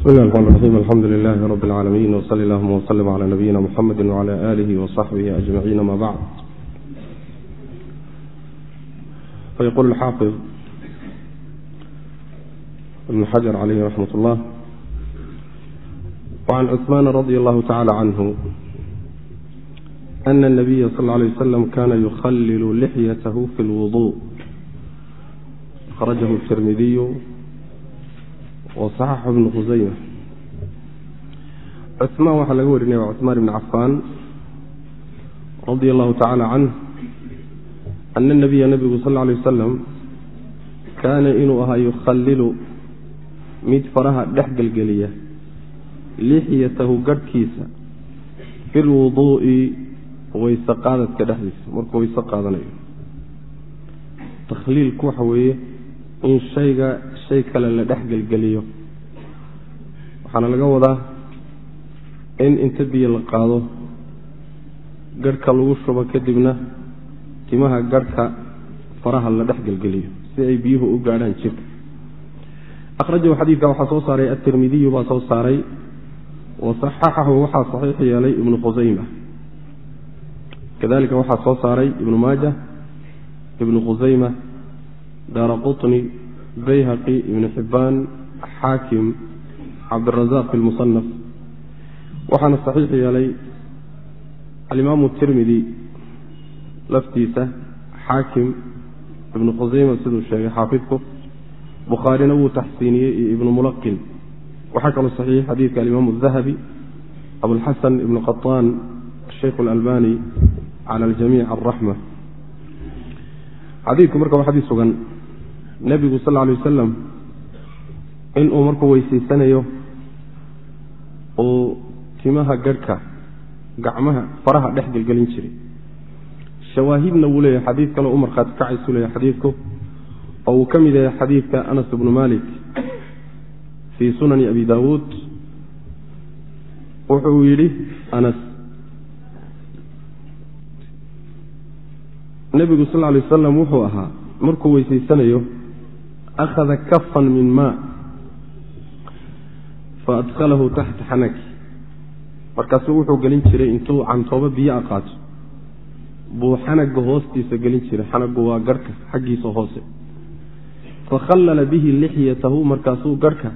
bismi llahi raxmaan raxiim alxamdu lilaahi rabbi alcaalamiin wsali allahuma wslm cala nabiyina muxamedi wcala aalihi wasaxbihi ajmaciin ama bacd fayqul alxaafid ibn xajar calayhi raxmat ullah wacan cuثmaan radi allahu tacala canhu ana اnabiya sal lla alay waslam kana yukhalilu lixyatahu fi lwudu akhrajahu tirmidiyu wasaxaxu ibnu khusayma cuثmaan waxaa laga warinaya waa cuثmaan ibni cafaan radia allahu tacaala canh ana nabiya nabigu sal lla alay wasalam kaana inuu ahaa yukhalilu mid faraha dhex gelgeliya lixyatahu garhkiisa fi lwuduu'i weyse qaadadka dhexdiisa. Markuu weyse qaadanayo. Takhliilku waxa weeye in shayga shay kale la dhex gelgeliyo. Waxaana laga wadaa in inta biyo la qaado garhka lagu shubo kadibna timaha garhka faraha la dhex gelgeliyo si ay biyuhu u gaadhaan jirka. Akhrajahu xadiidka waxaa soo saaray atirmidiyu baa soo saaray wa saxaxahu waxaa saxiix yeelay ibnu khusayma kadalika waxaa soo saaray ibnu maaja ibnu khusayma daara quطni bayhaqi ibnu xibbaan xaakim cabdirazaq fi waxaana saxiix yeelay alimaamu tirmidi laftiisa xaakim ibnu khusayma siduu sheegay xaafidku. Bukhaarina wuu taxsiiniyey iyo ibnu mulaqin. Waxaa kaloo saxiixay xadiidka alimaamu dahabi abulxasan ibnu qaطaan asheikh alalbani cala aljamiic alraxma xadiidku marka waa xadiis sugan nebigu sal alay wasalam inuu markuu weysaysanayo uu timaha garhka gacmaha faraha dhex gelgelin jiray. Shawaahidna wuu leeyahay xadiid kaleo u markhaati kacaysuu leeyahay xadiidku oo uu ka mid yahay xadiidka anas ibnu malik fii sunani abi daawuud wuxuu yidhi anas nebigu sal alay wasalam wuxuu ahaa markuu weysaysanayo akhada kafan min maa fa adkhalahu taxta xanaki markaasuu wuxuu gelin jiray intuu cantoobo biyo a buu xanaga hoostiisa gelin jiray xanagu waa garhka xaggiisa hoose fakhallala bihi lixyatahu markaasuu garhka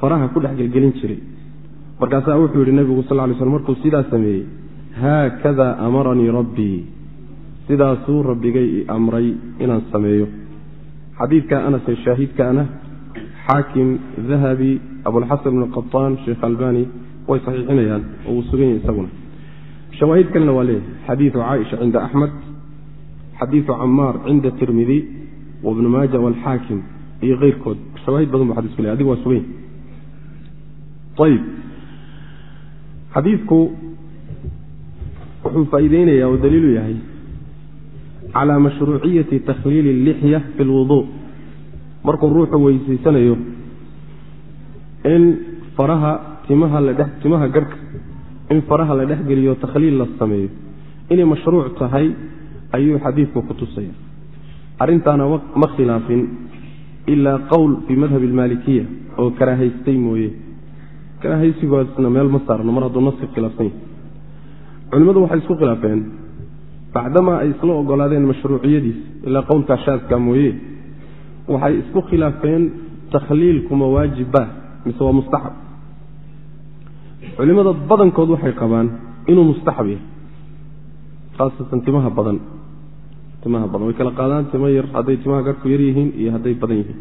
faraha ku dhex gelgelin jiray markaasaa wuxuu yidhi nebigu sal lay slm markuu sidaa sameeyey haakada amaranii rabbii sidaasuu rabbigay i amray inaan sameeyo xadiidka anase shaahidkaana xaakim dahabi abulxasan ibn qaطaan sheekh albani way saxiixinayaan oo uu sugan yahay isaguna. Shawaahid kalena waa leeyahay. Xadiidu caaisha cinda axmed xadiidu camaar cinda tirmidi wabnu maaja walxaakim iyo keyrkood. Shawaahid badan bu xadisku leey adigu waa sugan yahy ayib xadiidku wuxuu faa'iideynayaa oo daliilu yahay calaa mashruuciyati takhliili اlixya fi اlwudu markuu ruuxu weysaysanayo in faraha timaha la dhex timaha garhka in faraha la dhex geliyo takhliil la sameeyo inay mashruuc tahay ayuu xadiidku ku tusaya arrintaana ma khilaafin ilaa qowl fii madhabi almaalikiya oo karaahaystay mooye karaahaysigoosna meel ma saarno mar hadduu naski khilaafsan yahy culimmadu waxay isku khilaafeen bacdamaa ay isla ogolaadeen mashruuciyadiisa ilaa qowlkaa shaadka mooye waxay isku khilaafeen takhliilkuma waajibba mise waa mustaxab. Culimmada badankood waxay qabaan inuu mustaxab yahay khaasatan timaha badan timaha badan. Way kala qaadaan timo yar hadday timaha garhku yar yihiin iyo hadday badan yihiin.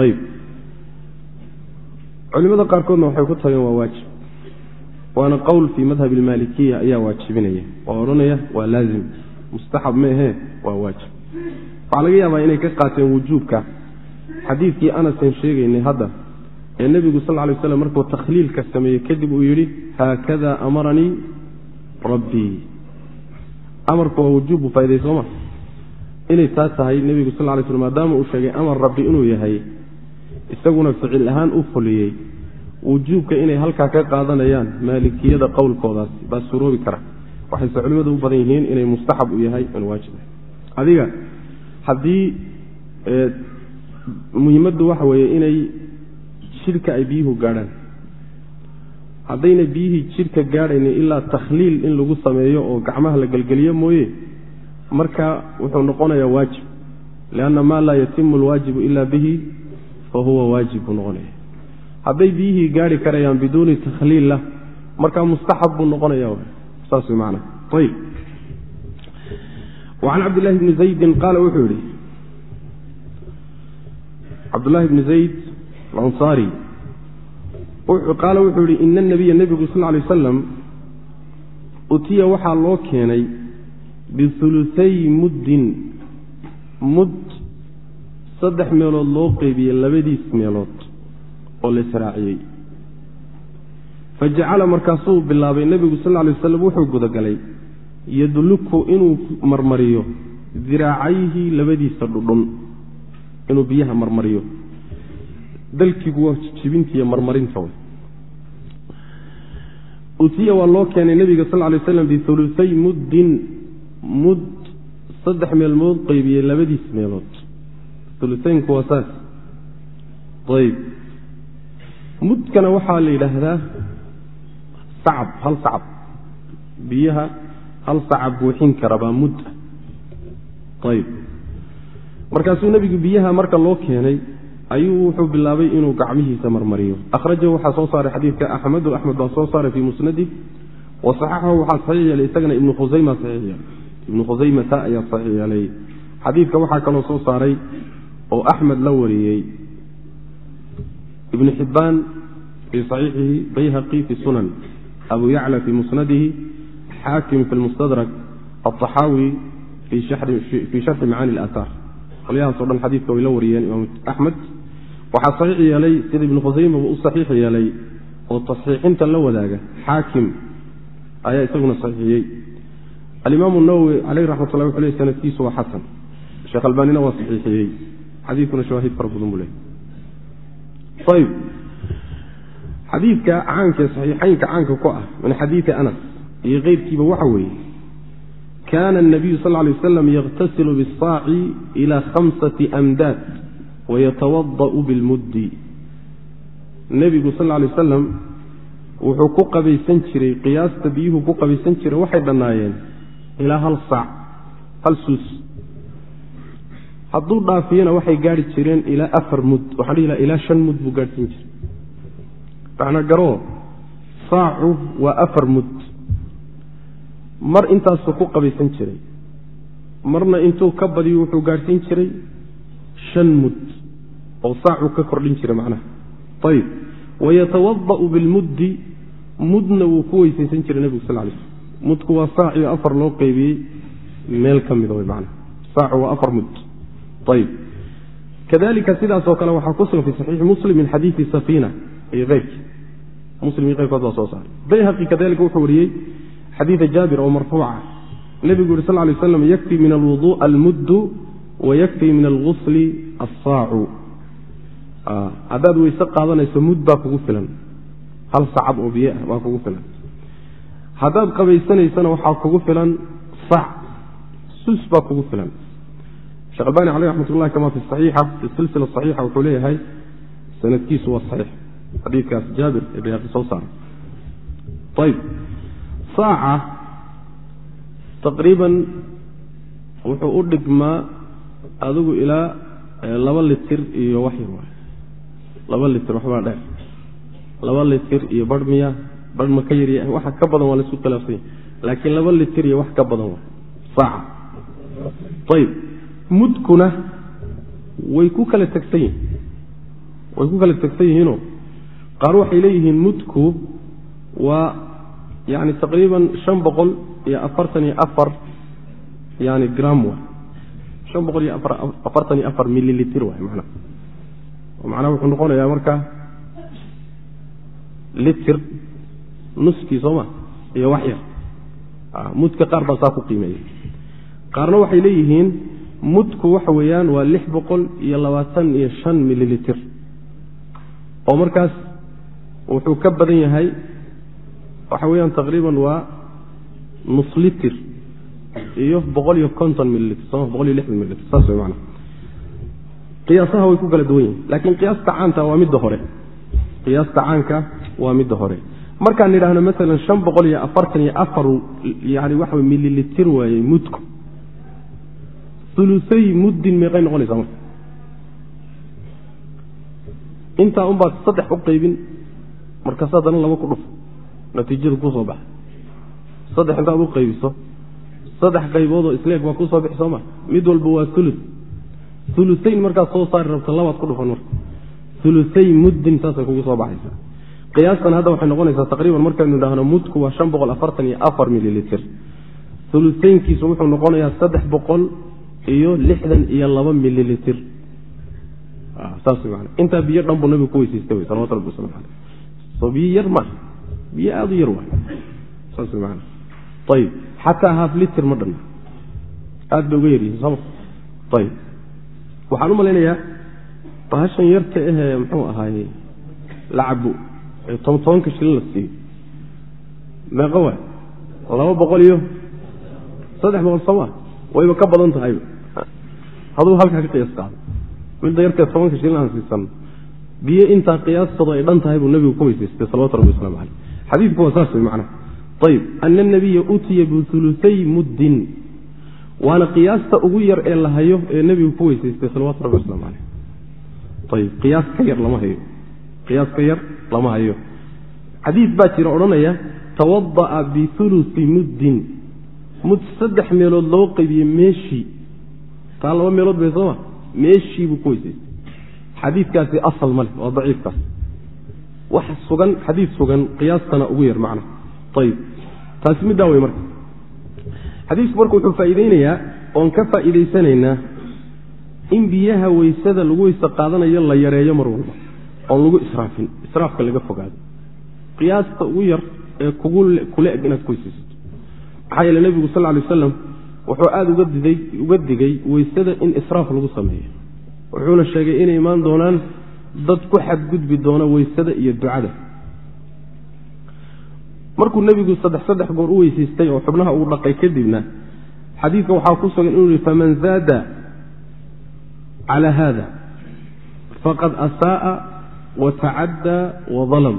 Ayib culimada qaarkoodna waxay ku tageen waa waajib waana qowl fii madhabi almaalikiya ayaa waajibinaya. Oo odhanaya waa laazim. Mustaxab meehee waa waajib. Waxaa laga yaabaa inay ka qaateen wujuubka. Xadiidkii anasen sheegaynay hadda ee nebigu sal ly slam markuu takhliilka sameeyey kadib uu yidhi haakada amaranii rabbii amarku waa wujuub buu faa'iday sooma inay taa tahay nebigu sal lay slm maadaama uu sheegay amar rabbi inuu yahay isaguna ficil ahaan u fuliyey wujuubka inay halkaa ka qaadanayaan maalikiyada qowlkoodaas baa suroobi kara. Waxayse culimmadu u badan yihiin inay mustaxab u yahay inuu waajib adiga haddii muhimaddu waxa weeye inay jidhka ay biyuhu gaadhaan. Haddayna biyihii jidhka gaadhaynin ilaa takhliil in lagu sameeyo oo gacmaha la gelgeliyo mooye marka wuxuu noqonayaa waajib. Lianna maa laa yatimu alwaajibu ila bihi fa huwa waajib noqonaya hadday biyihii gaari karayaan biduuni takhliilla markaa mustaxab buu noqonaya saas way maana ayib wacan cabdillahi bni zaydin qaala wuxuu yihi cabdullahi bni zayd alansaari qaala wuxuu yihi ina anabiya nebigu sal lay wasalam utiya waxaa loo keenay biuluay muddin mud saddex meelood loo qeybiyey labadiis meelood oo la israaciyey. Fa jacala markaasuu bilaabay nebigu sal lay waslam wuxuu gudagalay yadluku inuu marmariyo diraacayhi labadiisa dhudhun inuu biyaha marmariyo. Dalkigu waa jibintiiyo marmarinta utiya waa loo keenay nebiga sal lay waslam biuluay muddin mud saddex meelmood qeybiyey labadiis meelood. Ulusaynku waa saas ayb mudkana waxaa la yidhaahdaa sacab hal sacab. Biyaha hal sacab buuxin kara baa mud ah. Ayb. Markaasuu nebigu biyaha marka loo keenay ayuu wuxuu bilaabay inuu gacmihiisa marmariyo. Akhrajahu waxaa soo saaray xadiidka axmedu axmed baa soo saaray fii musnadih wa saxaxahu waxaa saxiix yeelay isagana ibnu khusayma saxiix yeelay. Ibnu khusaymata ayaa saxiix yeelay. Xadiidka waxaa kaloo soo saaray oo axmed la wariyey ibn xibbaan fii saxiixihi bayhaqi fi sunan abu yacla fii musnadihi xaakim fi lmustadrak alطaxaawi fii sharxi macaani اlaaaar qolyahaasoo dhan xadiidka way la wariyeen imaam axmed waxaa saxiix yeelay sida ibnu khusaymaba u saxiix yeelay oo tasxiixinta la wadaaga xaakim ayaa isaguna saxiixiyey. Alimaam nawowi caleyh raxmat llahi wuxu ley sanadkiisu waa xasan. Sheekh albaanina waa saxiixiyey. Xadiidkuna shawaahid fara badan buu leey xadiidka caankae saxiixaynka caanka ku ah min xadiidi anas iyo keyrkiiba waxa weeye kaana anabiyu sal lay waslam yaqtasilu bisaaci ilaa khamsati amdaad wayatawada'u bilmuddi. Nebigu sal lay wasalam wuxuu ku qabaysan jiray qiyaasta biyuhu ku qabaysan jiray waxay dhannaayeen ilaa hal saac hal suus hadduu dhaafiyana waxay gaari jireen ilaa afar mud waxaan dhihi laha ilaa shan mud buu gaadhsiin jiray. Macnaa garoo saacu waa afar mud. Mar intaasuu ku qabaysan jiray marna intuu ka badiyo wuxuu gaadhsiin jiray shan mud oo saacuu ka kordhin jiray macnaha. Ayib wayatawada'u bilmuddi mudna wuu ku weysaysan jiray nebigu sal lay slm mudku waa saaciyo afar loo qeybiyey meel ka mida wey macnaha. Saacu waa afar mud kadalika sidaasoo kale waxaa ku sugan fi muslim min xadiidi safiina iyo keyrkii muslim keyrkood baa soo saaray bayhaqi kadalika wuxuu wariyey xadiida jaabir oo marfuuca nebigu yuri sal lay slam yakfi min alwudu almuddu wayakfi min algusli assaacu haddaad weyse qaadanayso mud baa kugu filan hal sacab oo biyo ah baa kugu filan haddaad qabaysanaysana waxaa kugu filan sac sus baa kugu filan sheekh albani caleyh raxmat ullahi kama fi saxiixa fi silsila saxiixa wuxuu leeyahay sanadkiisu waa saxiix. Xadiidkaas jaabir ee bayhaqi soo saaray ayib saaca taqriiban wuxuu u dhigmaa adigu ilaa laba litir iyo wax yar waay. Laba litir waxbaa dheer. Laba litir iyo barh miya barh ma ka yarya waxa ka badan waa la isku khilaafsanya laakiin laba litir iyo wax ka badan waay. Saaca. Ayib mudkuna way ku kala tegsan yihiin way ku kala tegsan yihiinoo. Qaar waxay leeyihiin mudku waa yani taqriiban shan boqol iyo afartan iyo afar yani gram waay. Shan boqol iyo afartan iyo afar mililitr waay manaa macnaha wuxuu noqonayaa marka litir nuskii sooma iyo wax yar. Mudka qaar baa saa ku qiimeeya qaarna waxay leeyihiin mudku waxa weeyaan waa lix boqol iyo labaatan iyo shan mililitr oo markaas wuxuu ka badan yahay waxa weeyaan taqriiban waa nus litir iyo boqol iyo konton mililitr soma boqol iyo lixdan mililitr saas way maana qiyaasaha way ku kala duwan yihiin laakiin qiyaasta caanta waa midda hore. Qiyaasta caanka waa midda hore. Markaan nidhaahno maalan shan boqol iyo afartan iyo afar yani waxa mililitir waaye mudku ulusay muddin meeqay noqonaysaa marka? Intaa unbaad saddex u qaybin markaas haddana laba ku dhufo natiijadu ku soo baxa saddex intaad u qaybiso saddex qayboodoo isleeg baa ku soo bixi soo ma? Mid walba waa ulu ulusayn markaad soo saari rabto labaad ku dhufan marka. Ulusay muddin saasay kugu soo baxaysa. Qiyaastan hadda waxay noqonaysaa taqriiban markaynu idhaahno mudku waa shan boqol afartan iyo afar mililitr ulusaynkiisu wuxuu noqonayaa saddex boqol iyo lixdan iyo laba mililitr saas man intaa biyo dhan buu nabigu ku weysaystay wy salawatu rabbi waslamu aleyh soo biyo yar maaha biyo aada u yar waay saas man ayib xataa haaf liter ma dhanna aad bay uga yaryihiin sooma ayib waxaan u malaynayaa bahashan yarta ahee muxuu ahaaye lacabo ee toban tobanka shilin la siiyo meeqa waay? Laba boqol iyo saddex boqol sooma wayba ka badan tahayba haduu halkaa ka qiyaas qaado midda yartee tobanka shilin aan siisanno biyo intaa qiyaastooda ay dhan tahay buu nabigu ku weysaystay salawatu rabbi waslamu caleyh xadiidku waa saas macnaha. Ayib ana nabiya utiya biuluay muddin waana qiyaasta ugu yar ee la hayo ee nebigu ku weysaystay salawatu rabbi waslamu caleyh ayib qiyaas ka yar lama hayo. Qiyaas ka yar lama hayo. Xadiid baa jira odhanaya tawada'a biulusi muddin. Mud saddex meelood loo qaybiyey meeshii taa laba meelood bay sooma meeshii buu ku weysaystay xadiidkaasi asal ma leh waa daciifkaas. Wax sugan xadiid sugan qiyaastana ugu yar macna. Ayib taasi middaa wey marka. Xadiisku marka wuxuu faa'iideynayaa oon ka faa'iidaysanaynaa in biyaha weysada lagu weyse qaadanayo la yareeyo mar walba. Oon lagu israafin israafka laga fogaado. Qiyaasta ugu yar ee kula eg inaad ku weysaysato maxaa yeele nebigu sal lay waslam wuxuu aada uga digay weysada in israaf lagu sameeyo. Wuxuuna sheegay inay imaan doonaan dad ku xadgudbi doona weysada iyo ducada. Markuu nebigu saddex saddex goor u weysaystay oo xubnaha uu dhaqay kadibna xadiidka waxaa ku sugan inuu yihi faman zaada cala hada faqad asaa'a wa tacaddaa wa dalam.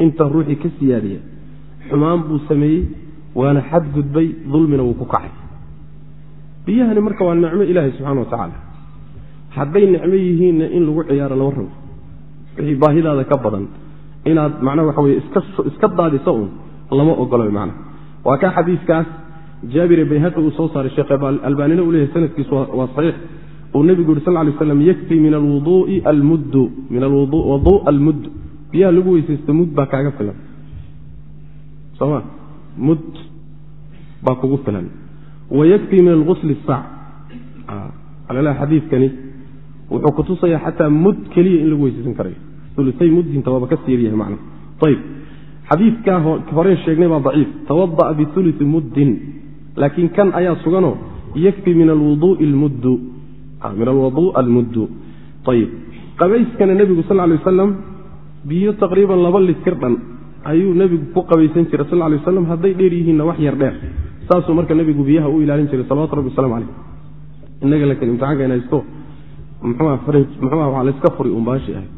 Inta ruuxii ka siyaadiya xumaan buu sameeyey waana xadgudbay dulmina wuu ku kacay. Biyahani marka waa nicmo ilaahay subxana wa tacaala. Hadday nicmo yihiinna in lagu ciyaaro lama rabo wixii baahidaada ka badan inaad macnaha waxa weye iska daadiso un lama ogolo macnaha. Waa kaa xadiiskaas jaabire bayhaqi uu soo saaray sheekh albaanina uu leeyahay sanadkiisu waa saxiix. Uu nebigu yuri sal ly slam yakfi min alwuduui almuddu. Min alwuduu almudd. Biyaha lagu weysaysto mud baa kaaga filan. Soma mud baa kugu filan. Wayakfi min algusli saac alalaha xadiidkani wuxuu kutusayaa xataa mud keliya in lagu weysaysan karayo. Ulusay muddinta waaba ka siiryahay man ayb xadiidkaa horeen sheegnay baa daciif. Tawada'a biulusi muddin. Laakiin kan ayaa suganoo yakfi min alwuduui almuddu. Almuddu. Ayib qabayskana nebigu sal lay wasalam biyo taqriiban laba litir dhan ayuu nebigu ku qabaysan jiray sal lay waslam hadday dheer yihiinna wax yar dheer. Saasuu marka nebigu biyaha u ilaalin jiray salawatu rabbi waslamu caleyh inaga laakiin imtixaanka ina haysto muxuuha muxuuha waxaa layska furi un baashi ahay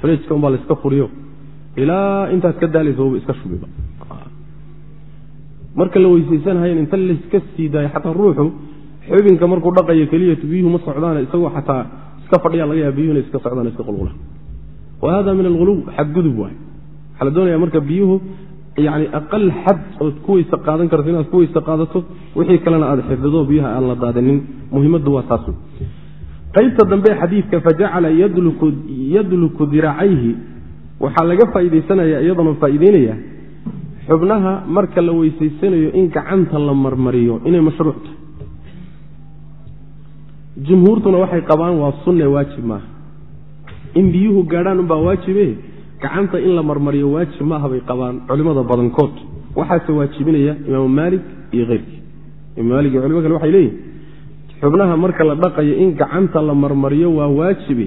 frejka unbaa layska furiyo. Ilaa intaad ka daalaysa waba iska shubiba marka la weysaysanhayan inta layska sii daayo xataa ruuxu xubinka markuu dhaqayo keliyatu biyuhu ma socdaan isagoo xataa iska fadhiya laga yaaba biyuhuna iska socdaan iska qulqula wa hada min alghuluw xadgudub waay waxaa la doonaya marka biyuhu yani aqal xad ood ku qaadan karto inaad ku qaadato wixii kalena aada xifdido biyaha aan la daadinin muhimaddu waa taas qaybta dambe xadiidka fajacala yadluku diracayhi waxaa laga faa'iidaysanaya iyadana faa'iideynaya xubnaha marka la weysaysanayo in gacanta la marmariyo inay mashruuc tahay jumhuurtuna waxay qabaan waa sunne waajib maaha in biyuhu gaadhaan unbaa waajibe gacanta in la marmariyo waajib maaha bay qabaan culimmada badankood. Waxaase waajibinaya imaamu maalik iyo keyrkii. Imaam maalik iyo culimo kale waxay leeyihiin xubnaha marka la dhaqayo in gacanta la marmariyo waa waajibe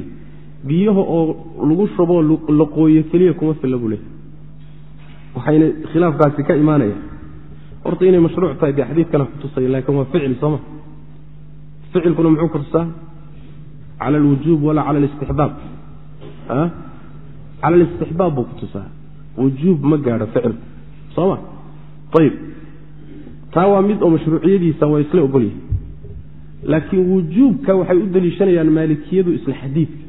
biyaha oo lagu shuboo la qooyo keliya kuma filla buu leeyahy waxayna khilaafkaasi ka imaanaya horta inay mashruuc tahay dee xadiidkana kutusaya laakiin waa ficil sooma. Ficilkuna muxuu kutusaa cala alwujuub walaa cala alistixbaab cala alistixbaab buu ku tusaa. Wujuub ma gaadho ficilku soo ma? Ayib taa waa mid oo mashruuciyadiisa waa isla ogol laakiin wujuubka waxay u deliishanayaan maalikiyadu isla xadiidka.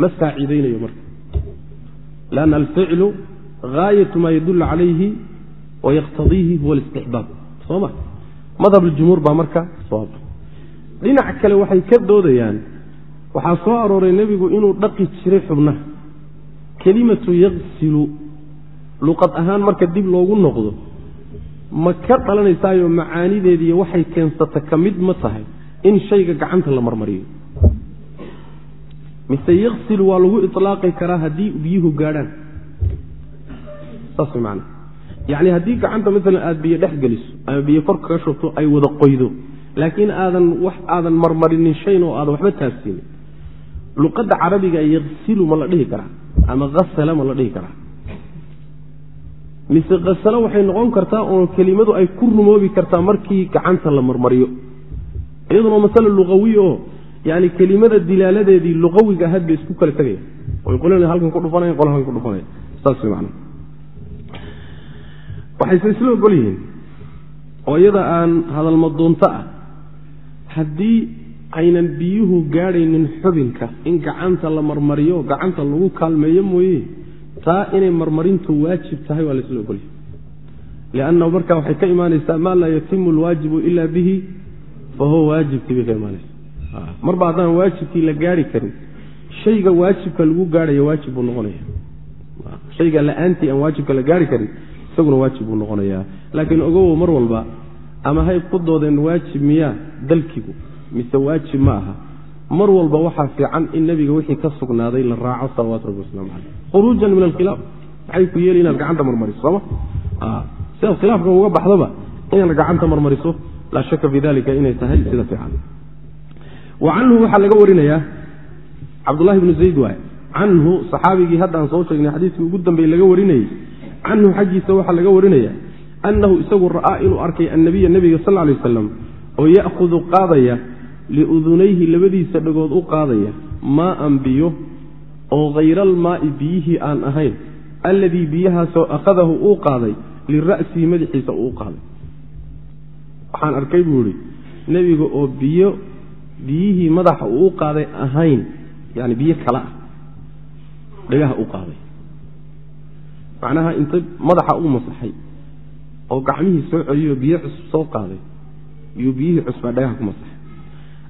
Ma saacidaynayo marka. Lanna alficlu gaayatu maa yadullu calayhi wayaqtadiihi huwa alistixbaab. Soo ma? Madhab ljumhuur baa marka sawaab dhinac kale waxay ka doodayaan waxaa soo arooray nebigu inuu dhaqi jiray xubnaha. Kelimatu yaqsilu. Luqad ahaan marka dib loogu noqdo ma ka dhalanaysaayo macaanideediiyo waxay keensata ka mid ma tahay in shayga gacanta la marmariyo. Mise yaqsilu waa lagu ilaaqi karaa haddii biyuhu gaadhaan. Saas man yani haddii gacanta maalan aada biyo dhex geliso ama biyo kor kaga shubto ay wada qoydo. Laakiin aadan wax aadan marmarinin shayn oo aadan waxba taabsiinin luqadda carabiga yaqsilu ma la dhihi karaa ama asala ma la dhihi karaa. Mise kasalo waxay noqon kartaa oo kelimadu ay ku rumoobi kartaa markii gacanta la marmariyo. Iyaduna masale luqawiy oo yani kelimada dilaaladeedii luqawiga ahaad bay isku kala tegaya oy qolana halkan ku dhufanaya qol halkan ku dhufanaya saas man waxayse isla ogol yihiin oo iyada aan hadalmadoonto ah haddii aynan biyuhu gaadhaynin xubinka. In gacanta la marmariyo gacanta lagu kaalmeeyo mooye. Taa inay marmarintu waajib tahay waa laisla ogolyahy liannahu marka waxay ka imaanaysaa maa laa yatimu alwaajibu ila bihi fa huwa waajibkii bay ka imaanaysa marba haddaan waajibkii la gaari karin shayga waajibka lagu gaadhaya waajib buu noqonaya shayga la'aantii aan waajibka la gaari karin isaguna waajib buu noqonayaa. Laakiin ogowow mar walba ama hay ku doodeen waajib miyaa dalkigu mise waajib ma aha mar walba waxaa fiican in nebiga wixii ka sugnaaday la raaco salawaatu rabbi waslamu caleyh khuruujan min alkhilaaf. Maxay ku yeeli inaad gacanta marmariso sooma sidaad khilaafka uga baxdoba inaad gacanta marmariso laa shaka fi dalika inay tahay sida fiican. Wa canhu waxaa laga warinayaa cabdullahi bnu zayd waay canhu saxaabigii haddaan soo sheegnay xadiiskii ugu dambeey laga warinayey canhu xaggiisa waxaa laga warinaya annahu isagu ra'aa inuu arkay annabiya nebiga sal lay wasalam oo ya'hudu qaadaya liudunayhi labadiisa dhagood u qaadaya maaan biyo oo hayra biyihii aan ahayn alladii biyahaasoo akhadahu uu qaaday lira'sihi madaxiisa uu qaaday. Waxaan arkay buu idhi nebiga oo biyo biyihii madaxa uu qaaday ahayn yani biyo kale ah dhagaha u qaaday. Macnaha inta madaxa u masaxay oo gacmihii soo celiyo biyo cusub soo qaaday iyuu biyihii cusbaa dhagaha ku masaxay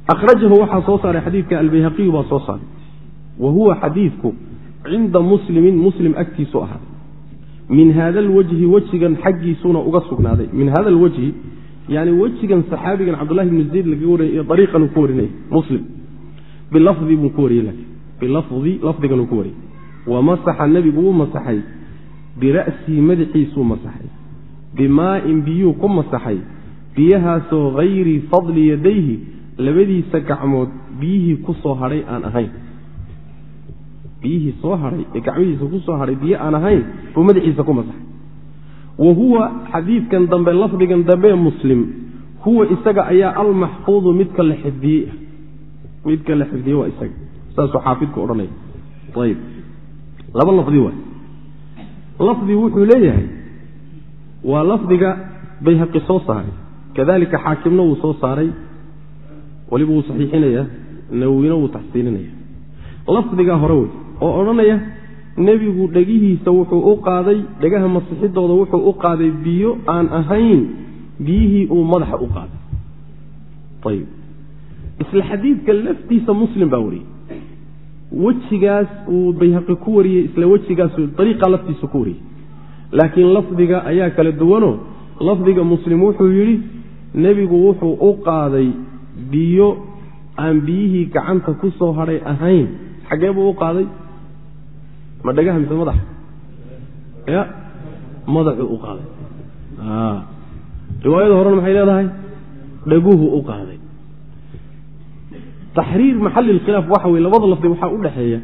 akhrajahu waxaa soo saaray xadiidka albayhaqiyu baa soo saaray wa huwa xadiidku cinda muslimin muslim agtiisu ahaaday min hada alwajhi wejigan xaggiisuuna uga sugnaaday min hada alwajhi yani wejigan saxaabigan cabdullahi bni zayd laga warinay iyo ariiqan uu ku warinay muslim bilafdi buu ku wariyey bilafdi lafdigan uu ku wariyey wamasaxa nebigu wuu masaxay bira'sihi madaxiisuu masaxay bimaa'in biyuu ku masaxay biyahaasoo hayri fadli yadayhi labadiisa gacmood biyihii ku soo hadhay aan ahayn. Biyihii soo hadhay ee gacmihiisa ku hadhay biyo aan ahayn buu madaxiisa ku masaxay. Wa huwa xadiidkan dambe lafdigan dambe muslim huwa isaga ayaa almaxfuudu midka la xifdiyey midka la xifdiyey waa isaga. Saasuu xaafidku odhanaya. Ayib laba lafdi waay lafdi wuxuu leeyahay waa lafdiga bayhaqi soo saaray. Kadalika xaakimna wuu soo saaray weliba wuu saxiixinaya nawowina wuu taxsiininaya lafdigaa hore wey oo odhanaya nebigu dhegihiisa wuxuu u qaaday dhegaha masixidooda wuxuu u qaaday biyo aan ahayn biyihii uu madaxa u qaaday. Ayib isla xadiidka laftiisa muslim baa wariyey wejigaas uu bayhaqi ku wariyey isla wejigaasu ariiqa laftiisa ku wariyey. Laakiin lafdiga ayaa kala duwano lafdiga muslim wuxuu yidhi nebigu wuxuu u qaaday biyo aan biyihii gacanta ku soo hadhay ahayn xaggee buu u qaaday? Ma dhagaha mise madaxa ya madaxuu u qaaday. Riwaayada horena maxay leedahay? Dhaguhu u qaaday. Taxriir maxali lkhilaaf waxa weye labada lafdi waxaa u dhexeeya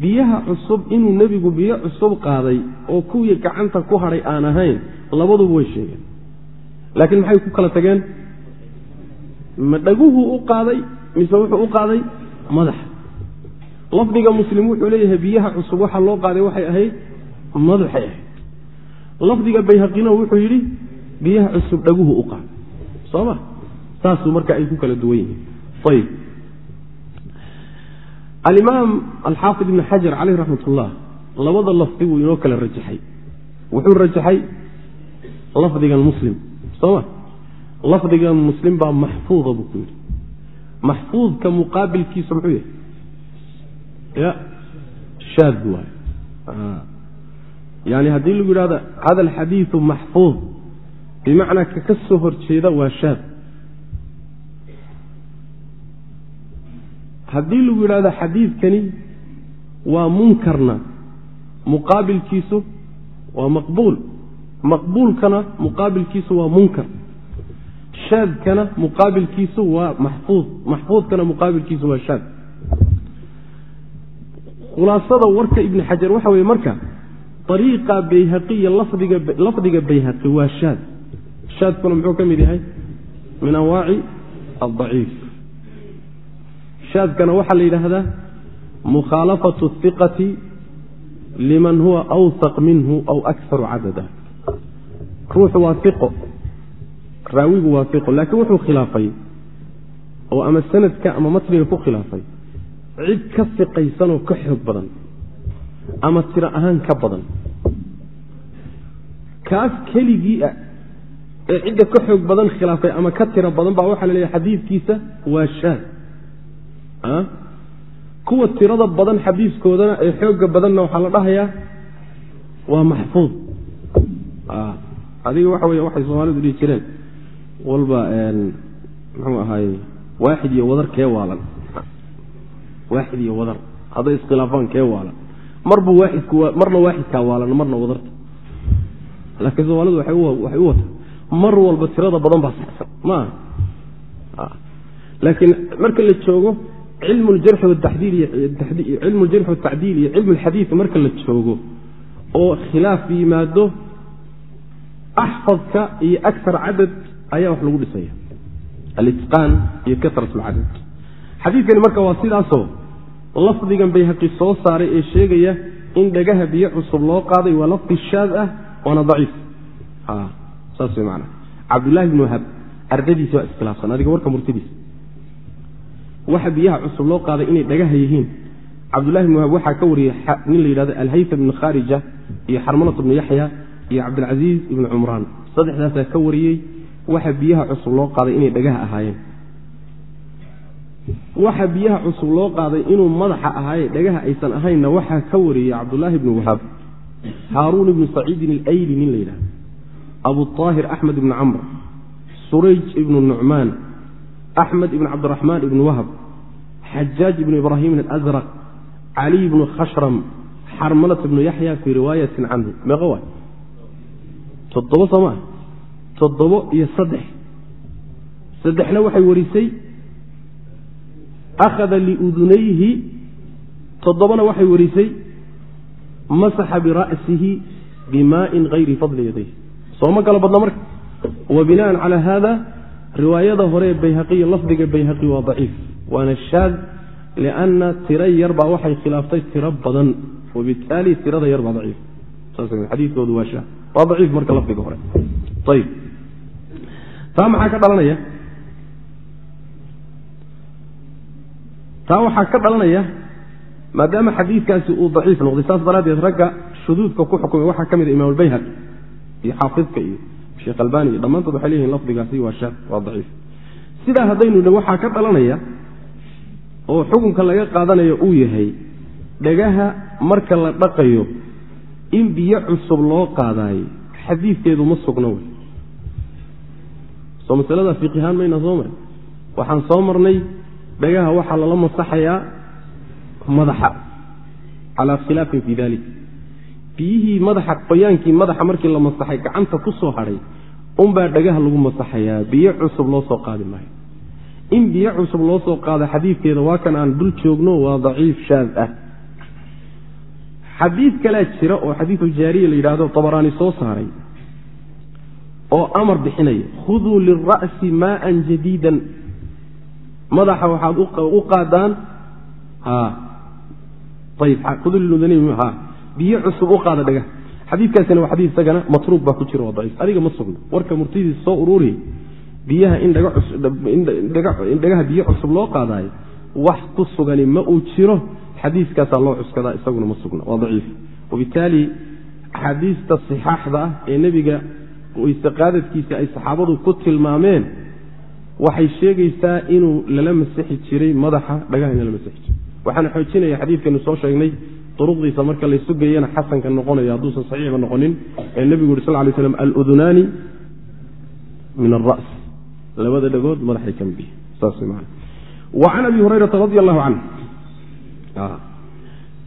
biyaha cusub inuu nebigu biyo cusub qaaday oo kuwii gacanta ku hadhay aan ahayn labaduba way sheegeen. Laakiin maxay ku kala tageen ma dhaguhu u qaaday mise wuxuu u qaaday madaxa lafdiga muslim wuxuu leeyahay biyaha cusub waxaa loo qaaday waxay ahayd madaxay ahayd lafdiga bayhaqina wuxuu yidhi biyaha cusub dhaguhu u qaaday. Soo ma? Saasuu marka ay ku kala duwan yihiin ayib alimaam alxaafid ibn xajar caleyh raxmat ullah labada lafdi wuu inoo kala rajaxay. Wuxuu rajaxay lafdigan muslim. Soo ma lafdigan muslim baa maxfuuda buu ku yidhi. Maxfuudka muqaabilkiisu muxuu yahay? Ya shaad waay yani haddii lagu yidhahdo hada alxadiidu maxfuud bimacnaa ka ka soo horjeeda waa shaad. Haddii lagu yidhahdo xadiidkani waa munkarna muqaabilkiisu waa maqbuul. Maqbuulkana muqaabilkiisu waa munkar shaadkana muqaabilkiisu waa maxfuud. Maxfuudkana muqaabilkiisu waa shaad. Khulaasada warka ibni xajar waxa weye marka ariiqa bayhaqiya lafdiga bayhaqi waa shaad. Shaadkuna muxuu ka mid yahay? Min anwaaci adaciif shaadkana waxaa la yidhaahdaa mukhaalafatu hiqati liman huwa awsaq minhu aw akaru cadada. Ruuxu waa iqo raawigu waa iqo laakiin wuxuu khilaafay oo ama sanadka ama matniga ku khilaafay cid ka siqaysanoo ka xoog badan ama tiro ahaan ka badan. Kaas keligii ah ee cidda ka xoog badan khilaafay ama ka tiro badan baa waxaa la leeyahay xadiidkiisa waa shaad. Kuwa tirada badan xadiiskoodana ee xooga badanna waxaa la dhahayaa waa maxfuud. Adiga waxa wey waxay soomaalidu dhihi jireen walba muxuu ahaaye waaxid iyo wadar kee waalan. Waaxid iyo wadar. Hadday iskhilaafaan kee waalan. Marbu waaidku marna waaxidkaa waalan marna wadarta. Laakiin soomaalidu waxay u wata. Mar walba tirada badan baa saxsan. Maaha laakiin marka la joogo cilmu ljarxi watacdiil iyo cilmu lxadiid marka la joogo oo khilaaf yimaado axfadka iyo akar cadad ayaa wax lagu dhisaya. Alitqaan iyo kasrat lcadad xadiidkani marka waa sidaasoo lafdigan bayhaqi soo saaray ee sheegaya in dhagaha biyo cusub loo qaaday waa lafdi shaad ah waana daciif. Saas way maana cabdullahi bn wahab ardadiisi waa iskhilaafsan adiga warka murtidiisa waxa biyaha cusub loo qaaday inay dhagaha yihiin. Cabdullahi bn wahab waxaa ka wariyey nin la yidhahdo alhayta bn kharija iyo xarmanat bnu yaxya iyo cabdilcasiiz ibnu cumraan. Saddexdaasaa ka wariyey waxa biyaha cusub loo qaaday inay dhagaha ahaayeen. Waxa biyaha cusub loo qaaday inuu madaxa ahaaye dhagaha aysan ahaynna waxaa ka wariyey cabdullaahi bnu wahab haaruun ibnu saciidin alayli nin la yidhahdo abu aahir axmed ibnu camr surayj ibnu nucmaan axmed ibn cabdiraxmaan ibnu wahab xajaaj ibnu ibraahim alazraq caliy ibnu khashram xarmalat ibnu yaxya fii riwaayatin canhu. Meeqa waay? Toddobo soomaa toddobo iyo saddex. Saddexna waxay warisay akhada liudunayhi. Toddobana waxay warisay masaxa bira'sihi bimaa'in hayri fadli yaday sooma kala badna marka? Wa binaan calaa haada riwaayada hore bayhaqiya lafdiga bayhaqi waa daciif. Waana shaad lianna tiro yarbaa waxay khilaaftay tiro badan. Wabitaali tirada yarbaa daciif. Saasxadiikoodu waa shaad. Waa daciif marka lafdiga hore. Ayib taa maxaa ka dhalanaya? Taa waxaa ka dhalanaya maadaama xadiidkaasi uu daciif noqday saas daraaddeed ragga shuduudka ku xukumay waxaa ka mid a imaam albayhaqi iyo xaafidka iyo sheekh albani iyo dhammaantood waxay leeyihiin lafdigaasi waa shaad waa daciif. Sidaa haddaynu idhi waxaa ka dhalanaya oo xukunka laga qaadanayo uu yahay dhagaha marka la dhaqayo in biyo cusub loo qaadaayo xadiidkeedu ma sugno wey soo masalada fiqihaan maynaa soo maray waxaan soo marnay dhagaha waxaa lala masaxayaa madaxa. Calaa khilaafin fii dalik biyihii madaxa qoyaankii madaxa markii la masaxay gacanta ku soo hadhay unbaa dhagaha lagu masaxayaa. Biyo cusub loo soo qaadi maayo. In biyo cusub loo soo qaado xadiidkeeda waa kan aan dul joogno waa daciif shaad ah. Xadiid kalea jira oo xadiidu jaariya la yidhaahdo tabaraani soo saaray oo amar bixinaya khuduu lira'si maaan jadiidan. Madaxa waxaad u qaadaan biyo cusub u qaada dhagaha xadiidkaasina waa xadiid isagana matruub baa ku jira oo daciif. Adiga ma sugna warka murtidiisa soo uruuriy biyaha in dhagaha biyo cusub loo qaadaayo wax ku sugani ma uu jiro? Xadiiskaasaa loo cuskadaa isaguna ma sugna. Waa daciif. Wabitaali axaadiista sixaaxda ah ee nebiga weyse ay saxaabadu ku tilmaameen waxay sheegaysaa inuu lala masixi jiray madaxa dhagaha in lala masixi jiray. Waxaana xoojinaya xadiidkanu soo sheegnay duruqdiisa marka laysu geeyana xasanka noqonayo hadduusan saxiixba noqonin ee nebigu yuri sal lay slam aludunaani min aras labada dhagood madaxay ka mid yihiin saas wa can abi hurayrata radi allahu canh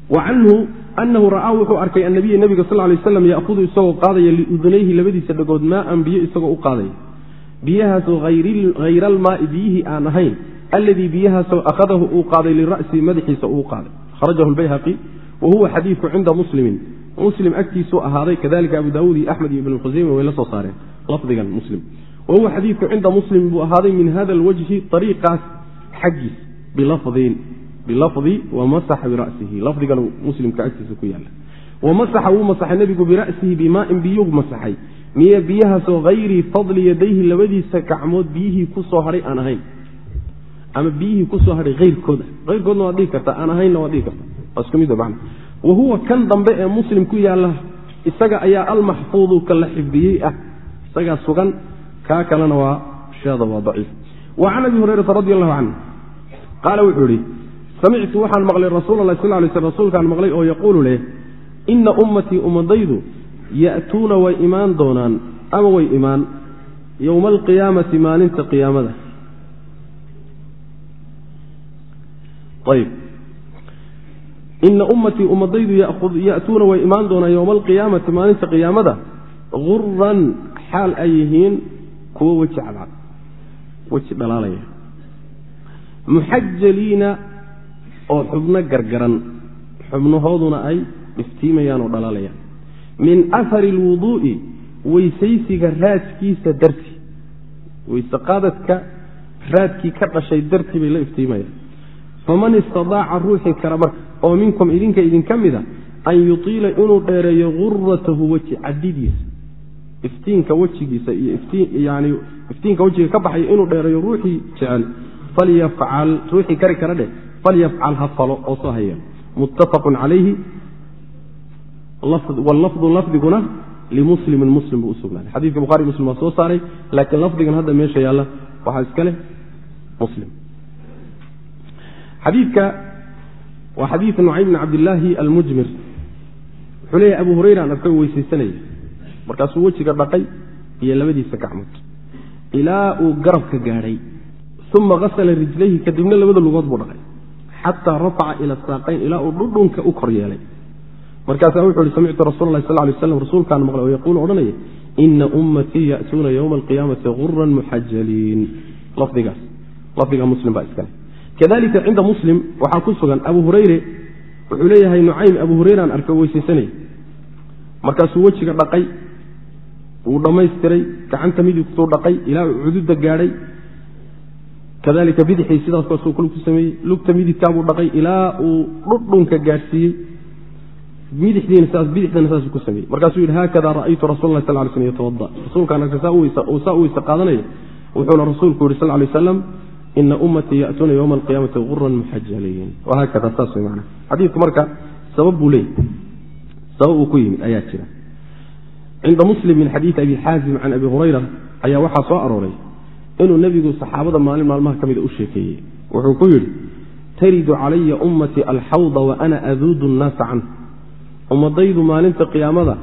wa canhu anahu ra'aa wuxuu arkay annabiya nebiga sal lay slam ya'hudu isagoo qaadaya liudunayhi labadiisa dhagood maaan biyo isagoo u qaadaya biyahaasoo hayra almaai biyihii aan ahayn alladii biyahaasoo akhadahu uu qaaday lira'sihi madaxiisa uu qaaday. Kharajahu lbayhaqi wa huwa xadiidku cinda muslimin. Muslim agtiisuu ahaaday kadalika abu daawuud iyo axmed iyo ibn khuseyme way la soo saareen lafdigan muslim. Wa huwa xadiidku cinda muslim buu ahaaday min hada alwajhi ariiqaas xaggiis bilafdin bilafdi wamasaxa bira'sihi. Lafdigan muslimka agtiisa ku yaalla wamasaxa wuu masaxay nebigu bira'sihi bimaain biyuu masaxay. Miye biyahaasoo hayrii fadli yadayhi labadiisa gacmood biyihii ku soo hadhay aan ahayn. Ama biyihii ku soo hadhay ayrkooda ayrkoodna waad dhihi kartaa. Aan ahaynna waad dhihi kartaa. Waa isku mid man wa huwa kan dambe ee muslim ku yaalla isaga ayaa almaxfuudu ka la xifdiyey ah. Isagaa sugan kaa kalena waa sheeda waa daciif. Wa can abi hurayrata radi allahu canhu qaala wuxuu idhi samictu waxaan maqlay rasuula lah sal lay sl rasuulkaan maqlay oo yaquulu leh ina ummatii ummadaydu ya'tuuna way imaan doonaan ama way imaan yowma alqiyaamati maalinta qiyaamada. Ayb ina ummatii ummadaydu ya'tuuna way imaan doonaan yowma alqiyaamati maalinta qiyaamada guran xaal ay yihiin kuwo weji cadcad weji dhalaalaya. Muxajaliina oo xubno gargaran xubnahooduna ay iftiimayaan oo dhalaalayaan. Min ahari alwuduu'i weysaysiga raadkiisa darti. Weyse qaadadka raadkii ka dhashay dartii bay la iftiimayaan. Faman istadaaca ruuxii kara marka oo minkum idinka idinka mida an yutiila inuu dheereeyo guratahu weji cadidiisa. Iftiinka wejigiisa iyo yani iftiinka wejiga ka baxaya inuu dheereeyo ruuxii jecel falyafcal ruuxii kari kara dheh falyafcal ha falo oo soo haya muttafaqun calayhi. Wallafdu lafdiguna limuslimin muslim buu usugnaaday xadiidka buhari muslim waa soo saaray laakiin lafdigan hadda meesha yaalla waxaa iska leh muslim. Xadiidka waa xadiid nucaym bn cabdillaahi almujmir. Wuxuu leeyahy abu hurayra aan arkay weysaysanaya markaasuu wejiga dhaqay iyo labadiisa gacmood. Ilaa uu garabka gaadhay uma hasala rijlayhi kadibna labada lugood buu dhaqay xataa rafaca ila saaqayn ilaa uu dhudhunka u kor yeelay. Markaasaa wuxuu ihi samictu rasuula lahi sal lay slam rasuulkaan maqlay. Yaquulu odhanaya ina ummatii ya'tuuna yowma alqiyaamati guran muxajaliin lafdigaas lafdiga muslim baa iskale kadalika cinda muslim waxaa ku sugan abu hurayre wuxuu leeyahay nucaym abu hureyreaan arkay weysaysanaya markaasuu wejiga dhaqay wuu dhammaystiray gacanta midigtuu dhaqay ilaa uu cududa gaadhay kadalika bidixii sidaasoo kale ku sameeyey lugta midigkaabuu dhaqay ilaa uu dhudhunka gaadhsiiyey bidixdiina saasuu ku sameeyey. Markaasuu yidhi haakada ra'aytu rasul lah sal ly slm yatawada. Rasuulkaan arkay saa u weyse qaadanaya. Wuxuuna rasuulku yihi sal lay waslam ina ummatii ya'tuuna yowma alqiyaamati guran muxajaliin wahaakada saas way macana xadiidku marka sabab buu leeyay sabab uu ku yimid ayaa jira. Cinda muslim min xadiidi abi xaazim can abi hurayra ayaa waxaa soo arooray inuu nebigu saxaabada maalin maalmaha ka mida u sheekeeyey. Wuxuu ku yidhi taridu calaya ummatii alxawda wa ana aduudu nnaasa canh ummadaydu maalinta qiyaamada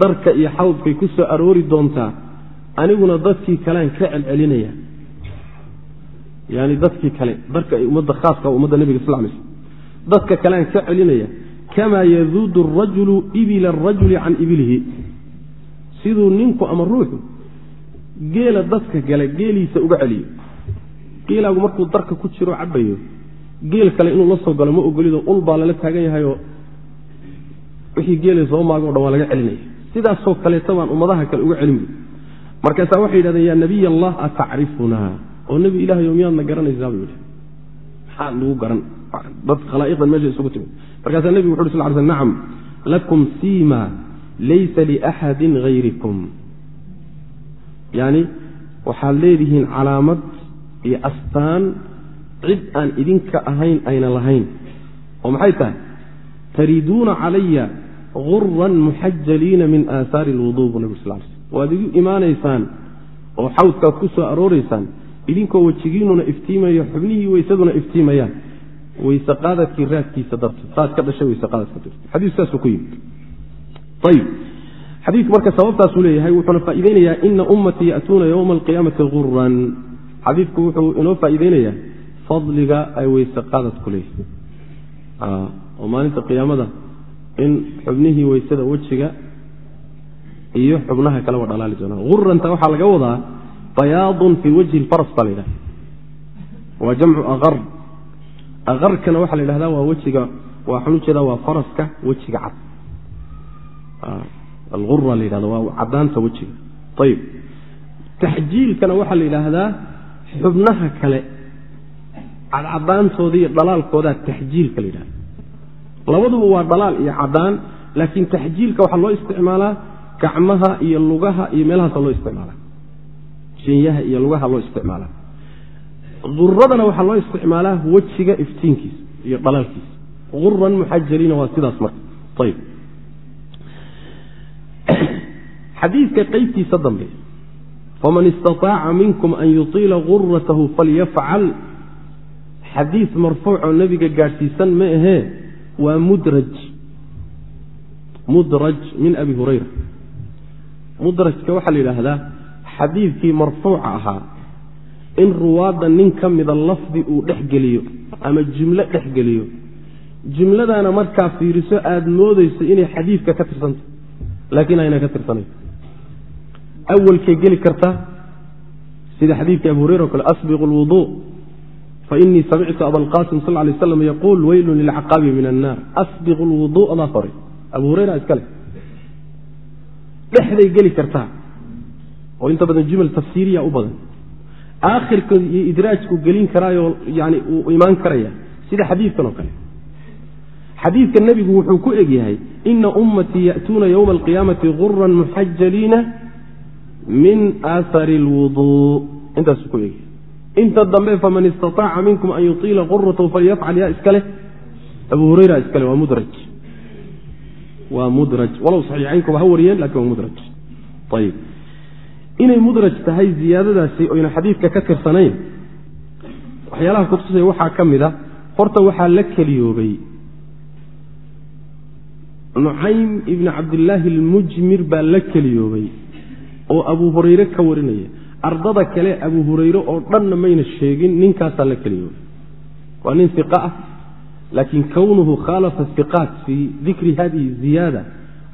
darka iyo xawdkay ku soo aroori doontaa aniguna dadkii kalean ka celcelinaya. Yani dadkii kale darka ummadda khaaska ummadda nebiga sal lay slm dadka kalean ka celinaya kamaa yaduudu arajulu ibila arajuli can ibilihi. Siduu ninku ama ruuxu geela dadka gale geeliisa uga celiyo. Geelaagu markuu darka ku jiro cabayo geel kale inuu la soo galo ma ogolido ul baa lala taagan yahayoo wixii geela soo maago o dhan waa laga celinaya. Sidaasoo kaleeta baan ummadaha kale uga celin markaasaa waxay yidhahdeen yaa nabiy allah atacrifunaa oo nebi ilahayo miyaadna garanaysaa buu yidhi. Maxaa nagu garan. Dad khalaa'iqdan meesha isugu timid. Markaasaa nebigu wuxu ur sl ly sl nacam lakum siima laysa liaxadin hayrikum yani waxaad leedihiin calaamad iyo astaan cid aan idinka ahayn ayna lahayn. Oo maxay tahay? Tariduuna calaya guran muxajaliina min aahaari lwuduu buu nabig sal sl waad igu imaanaysaan oo xawdkaad ku soo arooraysaan idinkoo wejigiinuna iftiimayo xubnihii weysaduna iftiimayaan weyse qaadadkii raadkiisa darteed. Saad ka dhashay weyse qaadadka darteed. Xadiiku saasuu ku yimid. Ayib xadiidku marka sababtaasuu leeyahay wuxuuna faa'iideynayaa ina ummatii ya'tuuna yowma alqiyaamati guran xadiidku wuxuu inoo faa'iideynayaa fadliga ay weyse qaadadku leeyahay oo maalinta qiyaamada in xubnihii weysada wejiga iyo xubnaha kaleba dhalaali doonaan uranta waxaa laga wadaa bayaadun fii wajhi lfaras baa la yidhahda waa jamcu aqar. Aqarkana waxaa la yidhahdaa waa wejiga waxaan u jeedaa waa faraska wejiga cad alura la yidhahda waa cadaanta wejiga ayib taxjiilkana waxaa la yidhaahdaa xubnaha kale cadcadaantooda dhalaalkoodaa taxjiilka la yidhahda labaduba waa dhalaal iyo cadaan laakiin taxjiilka waxaa loo isticmaalaa gacmaha iyo lugaha iyo meelahaasa loo isticmaala jinyaha iyo lugaha loo isticmaala duradana waxaa loo isticmaalaa wejiga iftiinkiisa iyo dhalaalkiisa uran muxajaliina waa sidaas marka ayb xadiidka qeybtiisa dambe faman istaطaaca minkum an yuطiila guratahu falyafcal. Xadiid marfuucoo nebiga gaadhsiisan ma ahee waa mudraj. Mudraj min abi hurayra. Mudrajka waxaa la yidhaahdaa xadiidkii marfuuca ahaa in ruwaadda nin ka mida lafdi uu dhex geliyo ama jumlo dhex geliyo. Jumladaana markaa fiiriso aada moodeyso inay xadiidka ka tirsanta laakiin ayna ka tirsanayn awalkay geli kartaa sida xadiidkii abu hureyra o kale asbiqu lwuduu fainii samictu abalqasim sal lay slam yaquul weylun lilcaqaabi min annaar asbiqu lwuduu adaa hore. Abu hureyra iskale dhexday geli kartaa oo inta badan jumal tafsiiriya u badan. Aakhirka iyo idraajku gelin karaayoo yani uu imaan karaya sida xadiidkan oo kale xadiidka nebigu wuxuu ku egyahay ina ummatii ya'tuuna yowma alqiyaamati guran muxajaliina min aahari lwuduu intaasuu ku egyahay inta dambe faman istaaaca minkum an yuiila quratahu falyafcal yaa iskale abu hureyra iskale waa mudraj. Waa mudraj. Walow saxiixaynkuba ha wariyeen laakiin waa mudraj. Ayib inay mudraj tahay ziyaadadaasi oyna xadiidka ka tirsanayn waxyaalaha kutusaya waxaa ka mid a horta waxaa la keliyoobay nucaym ibni cabdillaahi almujmir baa la keliyoobay oo abu hureyre ka warinaya. Ardada kale abu hureyre oo dhanna mayna sheegin ninkaasaa la keliyoobay. Waa nin iqa ah laakiin kownuhu khaalafa iqaat fii dikri hadihi ziyaada.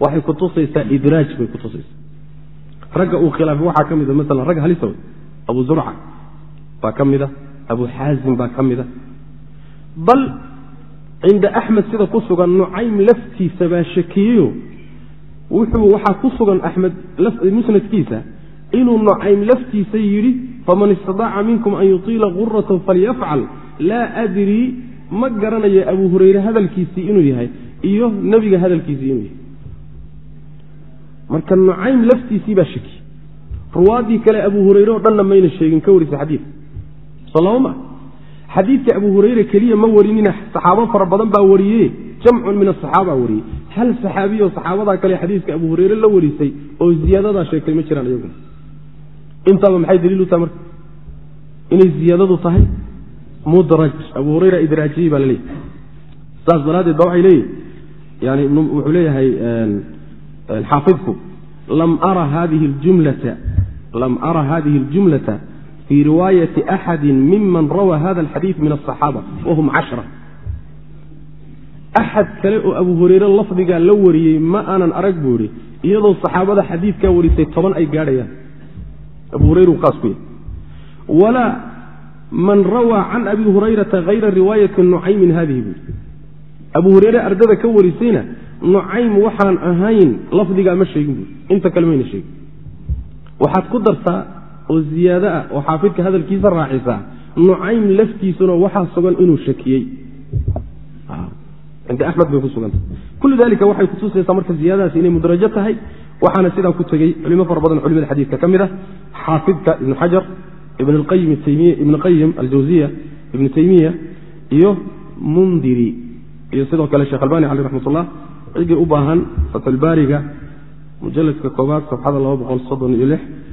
Waxay kutusaysaa idraaj bay kutusaysaa ragga uu khilaafay waxaa ka mida maala ragga halisa wey abu zurca baa ka mida abu xaazim baa ka mida bal cinda axmed sida ku sugan nucaym laftiisa baa shakiyeyo wuxuu waxaa ku sugan axmed musnadkiisa inuu nucaym laftiisa yidhi faman istadaaca minkum an yutiila guratahu falyafcal. Laa adrii ma garanayo abu hureyre hadalkiisii inuu yahay iyo nebiga hadalkiisii inuu yahay. Marka nucaym laftiisii baa shaki ruwaadii kale abu hureyre oo dhanna mayna sheegin ka warisa xadiidka soo xadiidka abu hureyre keliya ma warinina saxaabo fara badan baa wariye jamcun min asaxaaba wariyey hal saxaabiyo saxaabadaa kale xadiidka abu hureyre la warisay oo ziyaadadaa sheegtay ma jiraan iyaguna intaaba maxay daliil u tahay marka? Inay ziyaadadu tahay? Mudraj. Abu hureyra idraajiyey baa laleeyahy saas daraaddeed ba waxay leeyihi yani wuxuu leeyahay xaafidku lam ara hadihi ljumlata lam ara hadihi اljumlata fii riwaayati axadi miman rawaa hada alxadiid min aلصaxaaba wahum cashra axad kale oo abu hureyre lafdigaa la wariyey ma aanan arag buu ihi iyadoo saxaabada xadiidkaa warisay toban ay gaadhayaan abu hureyre uu kaas ku yahay walaa man rawaa can abi hurayrata hayra riwaayati nucaymin hadihi buu abu hureyre ardada ka warisayna nucaym waxaan ahayn lafdigaa ma sheegin buui inta kale mayna sheegin waxaad ku dartaa oo ziyaado ah oo xaafidka hadalkiisa raacisaa nucaym laftiisuna waxaa sugan inuu shakiyey. Cinda axmed bay ku sugantah kullu dalika waxay kutusaysaa marka ziyadadaasi inay mudrajo tahay waxaana sidaa ku tegey culimo fara badan culimada xadiidka ka mid ah xaafidka ibnu xajar ibn qayim aljawziya ibnu taymiya iyo mundiri iyo sidoo kale sheekh albani caleh raxmat ullah u baahan fatxulbaariga mujaladka koobaad safxada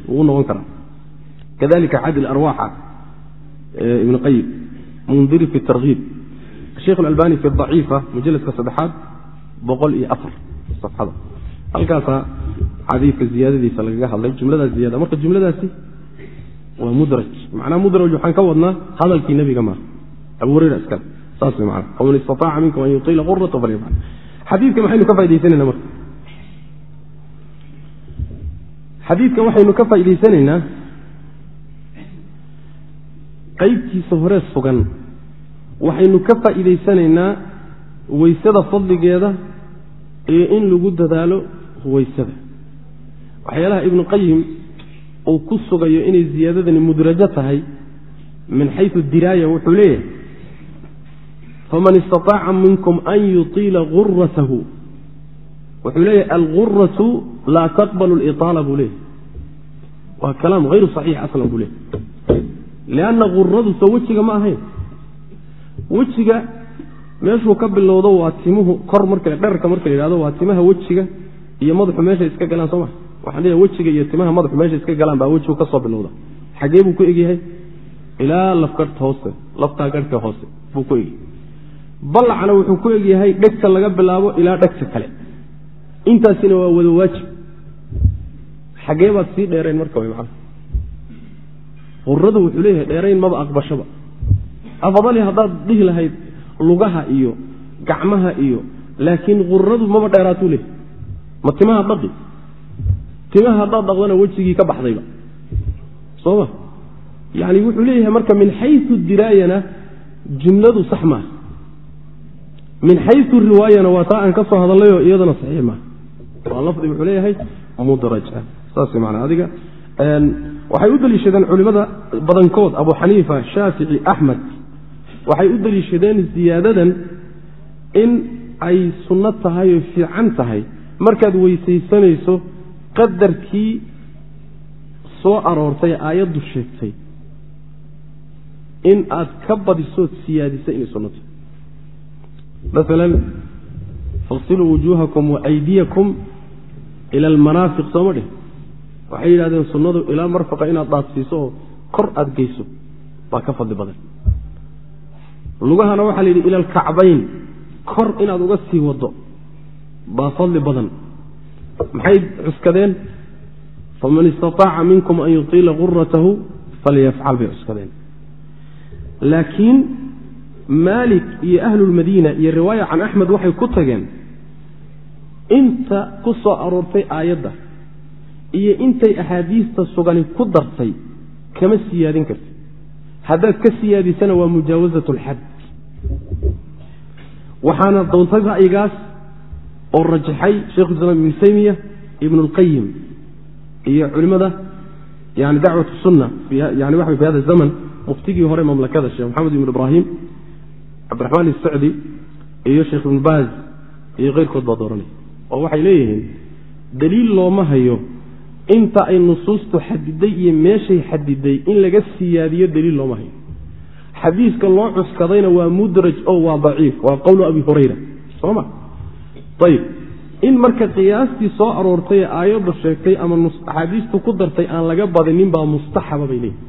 wuu noqon karaa kadalika cadil arwaxa ibn qayim mundiri fi tarhiib sheikh albani fi daciifa mujaladka saddexaad boqol iyo afar safxada halkaasaa xadiidka ziyaadadiisa lagaga hadlay jumladaa ziyada marka jumladaasi waa mudraj macnaa mudraj waxaan ka wadnaa hadalkii nebiga maaha abu hurayra iskale saas way macana faman istataaca minkum an yutiila qurata falyafcal xadiidka maxaynu ka faaidaysanayna marka xadiidka waxaynu ka faa'idaysanaynaa qaybtiisa hore sugan. Waxaynu ka faa'iidaysanaynaa waysada fadligeeda iyo in lagu dadaalo waysada waxyaalaha ibnuqayim uu ku sugayo inay ziyaadadani mudrajo tahay min xayu diraaya wuxuu leeyahay faman istaaaca minkum an yuiila uratahu wuxuu leeyahay alguratu laa taqbalu liaala buu leeyahy waa kalaam hayru saxiix aslan buu leeyahy lianna guradu soo wejiga ma ahayn wejiga meeshuu ka bilowdo waa timuhu kor marka dherarka marka la yidhahdo waa timaha wejiga iyo madaxu meeshay iska galaan soo ma waxaan leeyahay wejiga iyo timaha madaxu meeshay iska galaan baa wejigu ka bilowda xagee buu ku egyahay ilaa lafgarhta hoose laftaa garhka hoose buu ku egyahay ballacna wuxuu ku egyahay dhegta laga bilaabo ilaa dhegta kale intaasina waa wada waajib xagee baad sii dheerayn marka way macana quradu wuxuu leeyahay dheerayn maba aqbashaba. Afadali haddaad dhihi lahayd lugaha iyo gacmaha iyo laakiin quradu maba dheeraatuu leeyahy ma timaha dhaqi timaha haddaad dhaqdana wejigii ka baxdayba. Soo ma yani wuxuu leeyahay marka min xayu diraayana jumladu sax maaha min xayu riwaayana waa taa aan ka soo hadallayoo iyadana saxiix maaha waa lafdi wuxuu leeyahay mudraja saas maana adiga waxay u deliishadeen culimmada badankood abu xaniifa shaafici axmed waxay u deliishadeen ziyaadadan in ay sunno tahay oo fiican tahay. Markaad weysaysanayso qadarkii soo aroortay aayaddu sheegtay in aad ka badisood siyaadisa inay sunno tahay. Maalan fasiluu wujuuhakum waaydiyakum ila almanaafiq sooma dheh waxay yidhahdeen sunnadu ilaa marfaqa inaad dhaadsiiso oo kor aada geyso. Baa ka fadli badan. Lugahana waxaa la yidhi ila alkacbayn kor inaad uga sii waddo. Baa fadli badan. Maxay cuskadeen? Faman istataaca minkum an yutiila guratahu falyafcal bay cuskadeen. Laakiin maalik iyo ahlulmadiina iyo riwaaya can axmed waxay ku tageen inta ku soo aroortay aayadda iyo intay axaadiista sugani ku dartay kama siyaadin karti haddaad ka siyaadisana waa mujaawasat alxad waxaana doontay ra'yigaas oo rajaxay sheikhu islaam ibnu taymiya ibnu اlqayim iyo culimmada yani dacwat sunna yani waxa fi hada zaman muftigii hore mamlakada sheekh maxamed ibnu ibraahim cabdiraxmaan isacdi iyo sheekh ibnu baaz iyo keyrkood baa dooranay oo waxay leeyihiin daliil looma hayo inta ay nusuustu xadiday iyo meeshay xadiday in laga siyaadiyo daliil looma hayo xadiiska loo cuskadayna waa mudraj oo waa daciif waa qowlu abi hurayra. Soma ayib in marka qiyaastii soo aroortay ee aayaddu sheegtay ama axaadiistu ku dartay aan laga badinin baa mustaxaba bay leeyihiin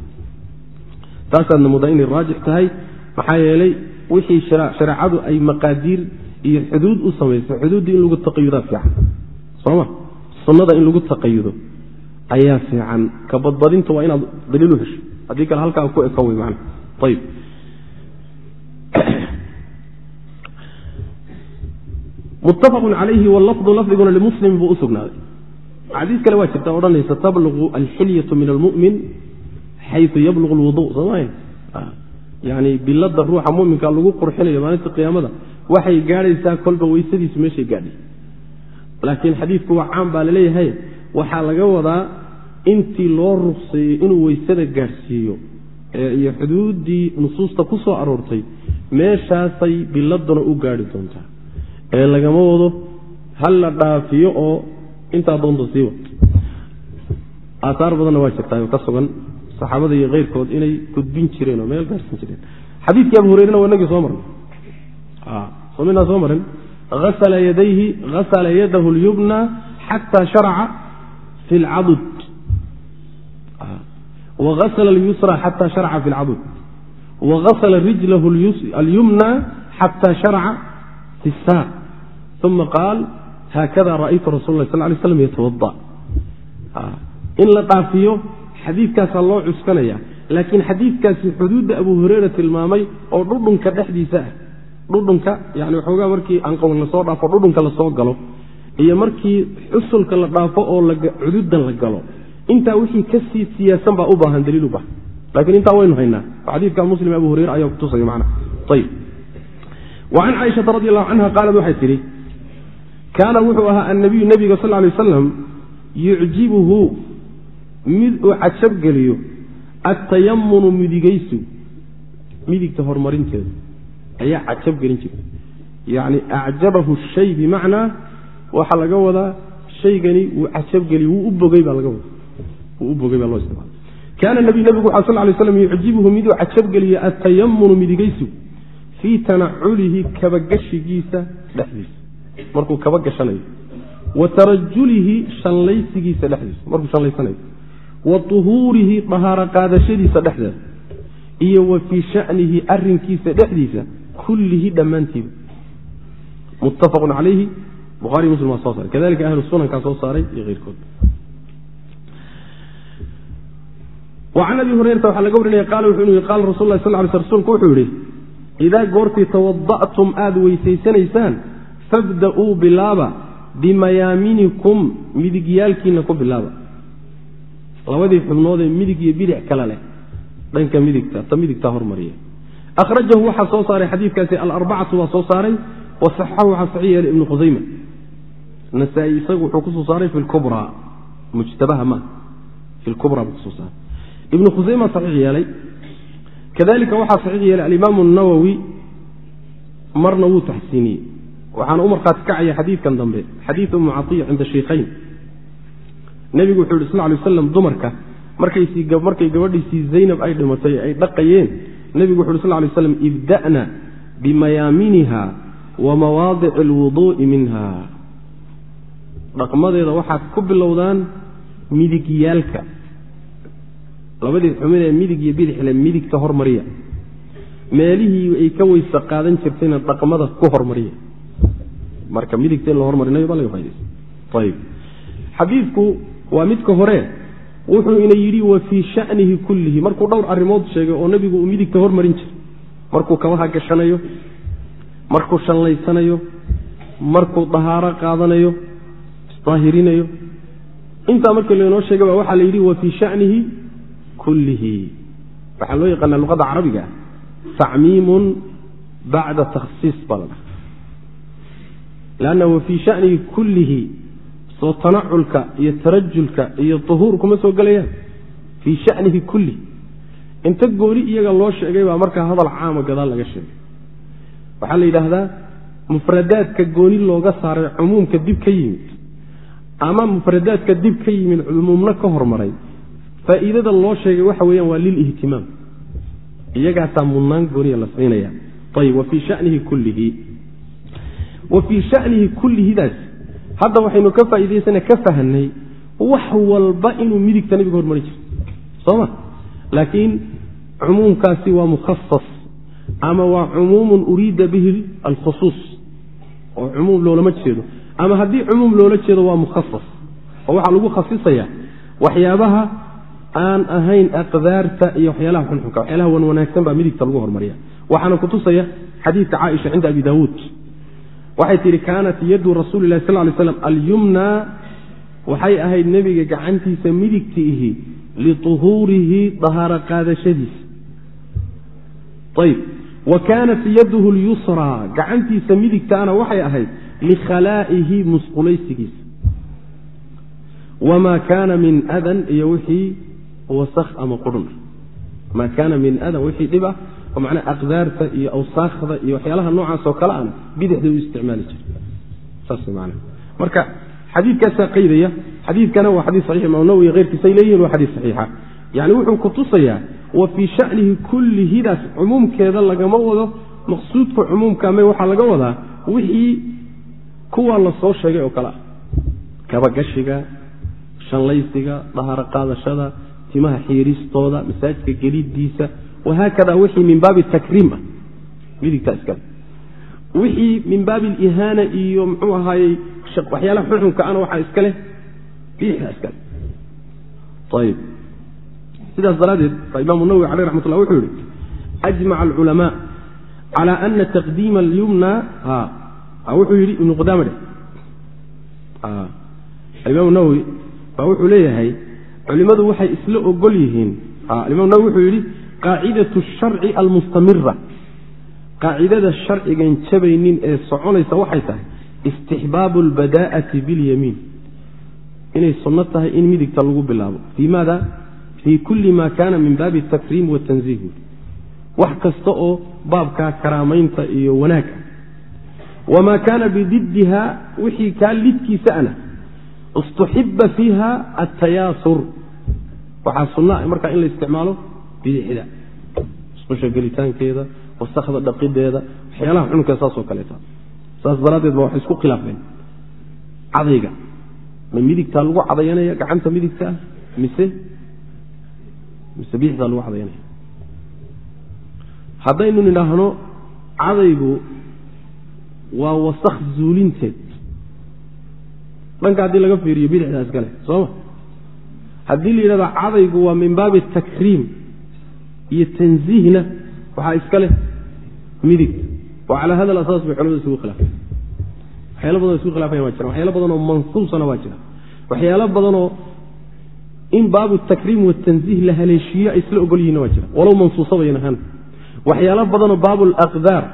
taasaadna mudaa inay raajix tahay maxaa yeelay wixii shareecadu ay maqaadiir iyo xuduud u samaysay xuduuddii in lagu taqayudaa fiican. Soma sunnada in lagu taqayudo ayaa fiican. Ka badbadinta waa inaad daliil u hesho. Haddii kale halkaa ku ekan wey ayib muttafaqun calayhi wallafdu lafdiguna limuslim buu u sugnaaday. Xadiis kale waa jirta odhanaysa tabluqu alxilyatu min almu'min xayu yabluqu lwudu sooma yani bilada ruuxa muminka lagu qurxinayo maalinta qiyaamada waxay gaadhaysaa kolba weysadiisu meeshay gaadhay. Laakiin xadiidku waa caan baa la leeyahay waxaa laga wadaa intii loo ruqseeyey inuu weysada gaadhsiiyo iyo xuduuddii nusuusta ku soo aroortay meeshaasay biladuna u gaadhi doontaa. Ee lagama wado hal la dhaafiyo oo intaa doonta siiwa aaaar badanna waa jirtaa ka sugan saxaabada iyo keyrkood inay gudbin jireen oo meel gaarsan jireen. Xadiidkii abu hureyrena waa inagii soo marnay soo minaa soo marin. Asla yadayhi hasla yadahu lyubna xata sharaca fi lcadud waasla اlyusra xata sharaca fi اlcadud wagasla rijlahu alyumna xata sharaca fi الsaaq uma qaal haakada ra'aytu rasul lah sal lay slam yatawada in la dhaafiyo xadiidkaasaa loo cuskanaya laakiin xadiidkaasi xuduudda abu hureyra tilmaamay oo dhudhunka dhexdiisa ah dhudhunka yani waxoogaa markii anqown lasoo dhaafo dhudhunka lasoo galo iyo markii xusulka la dhaafo oo cududan la galo. Intaa wixii ka sii siyaasan baa u baahan daliil u baahan. Lakiin intaa waynu haynaa. Xadiidka muslim abu hureyre ayaa kutusaya mana ayb wacan caaishata radi allahu canha qaalad waxay tidhi kaana wuxuu ahaa annabiyu nebiga sal lay waslam yucjibuhu mid uu cajabgeliyo attayamunu midigaysu. Midigta horumarinteedu ayaa cajabgelin jirta yacni acjabahu shay bimacnaa waxaa laga wadaa shaygani wuu cajabgeliy wuu u bogay baa laga wada wuu u bogay baa loo isticmaala kaana nabiy nebigu waxaa sal lay slam yucjibuhu miduu cajabgeliyo attayamunu midigaysu fii tanaculihi kabagashigiisa dhexdiisa. Markuu kaba gashanayo wa tarajulihi shallaysigiisa dhexdiisa. Markuu shallaysanayo wa uhuurihi dahaaro qaadashadiisa dhexdeeda. Iyo wa fii shanihi arinkiisa dhexdiisa kullihi dhammaantiiba. Muttafaqun calayhi buhari muslim waa soo saaray. Kadalika ahlu sunankaa soo saaray iyo keyrkood. An abi hurayrata waxaa laga warinaya qaala wuxuu yihi qaala rasul lah sal ly sl rsulku wuxuu yihi idaa goortii tawada'tum aada weysaysanaysaan fabda'uu bilaaba bimayaaminikum midigyaalkiina ku bilaaba. Labadii xubnoodee midig iyo bidix kale leh dhanka midigta ta midigtaa hormariya. Ahrajahu waxaa soo saaray xadiidkaasi alarbacatu waa soo saaray wasaxaxahu waxaa saxiix ibnu khusayma nasaa-i isagu wuxuu ku soo saaray fi lkubra mujtabaha ma. Fi lkubra buu ku soo saaray. Ibnu khusayma saxiix yeelay. Kadalika waxaa saxiix yeelay alimaamu nawowi marna wuu taxsiiniyey. Waxaana u markhaati xadiidkan dambe xadiid umu caiya cinda shaykhayn. Nebigu wuxuu yidhi sal lay waslam dumarka markay gabadhiisii zaynab ay dhimatay ay dhaqayeen nebigu wuxu uhi sal lay slam ibda'na bimayaaminiha wa mawaadici alwuduu'i minha dhaqmadeeda waxaad ku bilowdaan midigyaalka. Labadii xumin ee midig iyo bidixle midigta hormariya. Meelihii ay ka weyse qaadan jirtayna dhaqmada ku hormariya. Marka midigta in la hormarinayo baa laga faydaysa ayib. Xadiidku waa midka hore. Wuxuu ina yidhi wa fii shanihi kullihi. Markuu dhowr arrimood sheegay oo nebigu uu midigta hormarin jiray. Markuu kabaha gashanayo markuu shanlaysanayo markuu dahaaro qaadanayo isdaahirinayo intaa markii laynoo sheegay baa waxaa la yidhi wa fii shanihi kullihi. Waxaa loo yaqaanaa luqadda carabiga ah tacmiimun bacda takhsiis baa la dhaha lanna wa fii shanihi kullihi soo tanaculka iyo tarajulka iyo uhuur kuma soo gelayaan fii shanihi kulli. Inta gooni iyaga loo sheegay baa markaa hadal caama gadaal laga sheegay. Waxaa la yidhaahdaa mufradaadka gooni looga saaray cumuumka dib ka yimid ama mufradaadka dib ka yimid cumuumna ka hormaray faa'iidada loo sheegay waxa weeyaan waa lilihtimaam iyagaasaa mudnaan gooniya la siinaya ayib wa fii shanihi kullihi. Wa fii shanihi kullihidaas hadda waxaynu ka faa'idaysana ka fahnay wax walba inuu midigta nabiga hormarin jiro soo ma laakiin cumuumkaasi waa mukhasas ama waa cumuumun uriida bihi alkhusuus. Oo cumuum loolama jeedo ama haddii cumuum loola jeedo waa mukhasas oo waxaa lagu khasisaya waxyaabaha aan ahayn aqdaarta iyo waxyaalaha xunxunka. Waxyaalaha wan wanaagsan baa midigta lagu hormariya. Waxaana kutusaya xadiidka caaisha cinda abi daawuud. Waxay tihi kaanat yadu rasuuli lahi sal lay slam alyumna. Waxay ahayd nebiga gacantiisa midigti ihi liuhuurihi dahaaro qaadashadiisa ayb wa kaanat yaduhu lyusraa gacantiisa midigtaana waxay ahayd likhalaa'ihi musqulaysigiisa wamaa kaana min adan iyo wixii wasakh ama qurun maa kaana min adan wixii dhib ah oo macnaa aqdaarta iyo awsaakhda iyo waxyaalaha noocaas oo kale ana bidixda u isticmaali jiray saas man marka xadiidkaasaa qaydaya xadiidkana waa xadiis saxiix imaam nawowi keyrkiisay leeyihiin waa xadiis saxiixa yani wuxuu ku tusayaa wa fii shanihi kullihidaas cumuumkeeda lagama wado maqsuudka cumuumkame waxaa laga wadaa wixii kuwaa la soo sheegay oo kale. Ah kabagashiga shanlaysiga dahaaro qaadashada timaha xiiristooda masaajidka gelidiisa wahaakada wixii min baabi takriim ah. Midigtaa iskale wixii min baabi alihaana iyo muxuu ahaayey waxyaalaha xuxunka ana waxaa iska leh. Biixda iskale ayib sidaas daraaddeed baa imaamu nawowi caleyh raxmat ullah wuxuu yihi ajmaca alculamaa cala ana taqdiima alyumna wuxuu yidhi ibnu qudaama dheh alimaam nawowi baa wuxuu leeyahay culimmadu waxay isla ogol yihiin. Alimaam nawowi wuxuu yidhi qaacidatu sharci almustamira qaacidada sharcigan jabaynin ee soconaysa waxay tahay istixbaabu albadaa'ati biاlyamiin inay sunno tahay in midigta lagu bilaabo. Fii maada? Fii kulli ma kana min baabi takriim watanziih wax kasta oo baabkaa karaamaynta iyo wanaagga wamaa kaana bididdiha wixii kaa lidkiisa ana istuxiba fiiha atayaasur waxaa sunna markaa in la isticmaalo bidixda isqusha gelitaankeeda wasakda dhaqideeda waxyaalaha xunka saasoo kaleeta saas daraaddeed ba waxay isku khilaafeen cadayga ma midigtaa lagu cadayanaya gacanta midigtaa mise mise bidixdaa lagu cadayanaya haddaynu nidhaahno cadaygu waa wasak zuulinteed. Dhanka haddii laga fiiriyo bidixdaa iskale sooma haddii la yidhahdo cadaygu waa min baabi takriim iyo tanziihna waxaa iska leh midig. Oo calaa hada asaas bay culamadu isugu khilaafeen. Waxyaala badan isku khilafayan waa jira waxyaala badan oo mansuusana waa jira waxyaalo badanoo in baabu takriim watanziih la haleeshiiyo ay isla ogol yihinna waa jira walow mansuusabayan ahaan. Waxyaalo badanoo baabu alaqdaar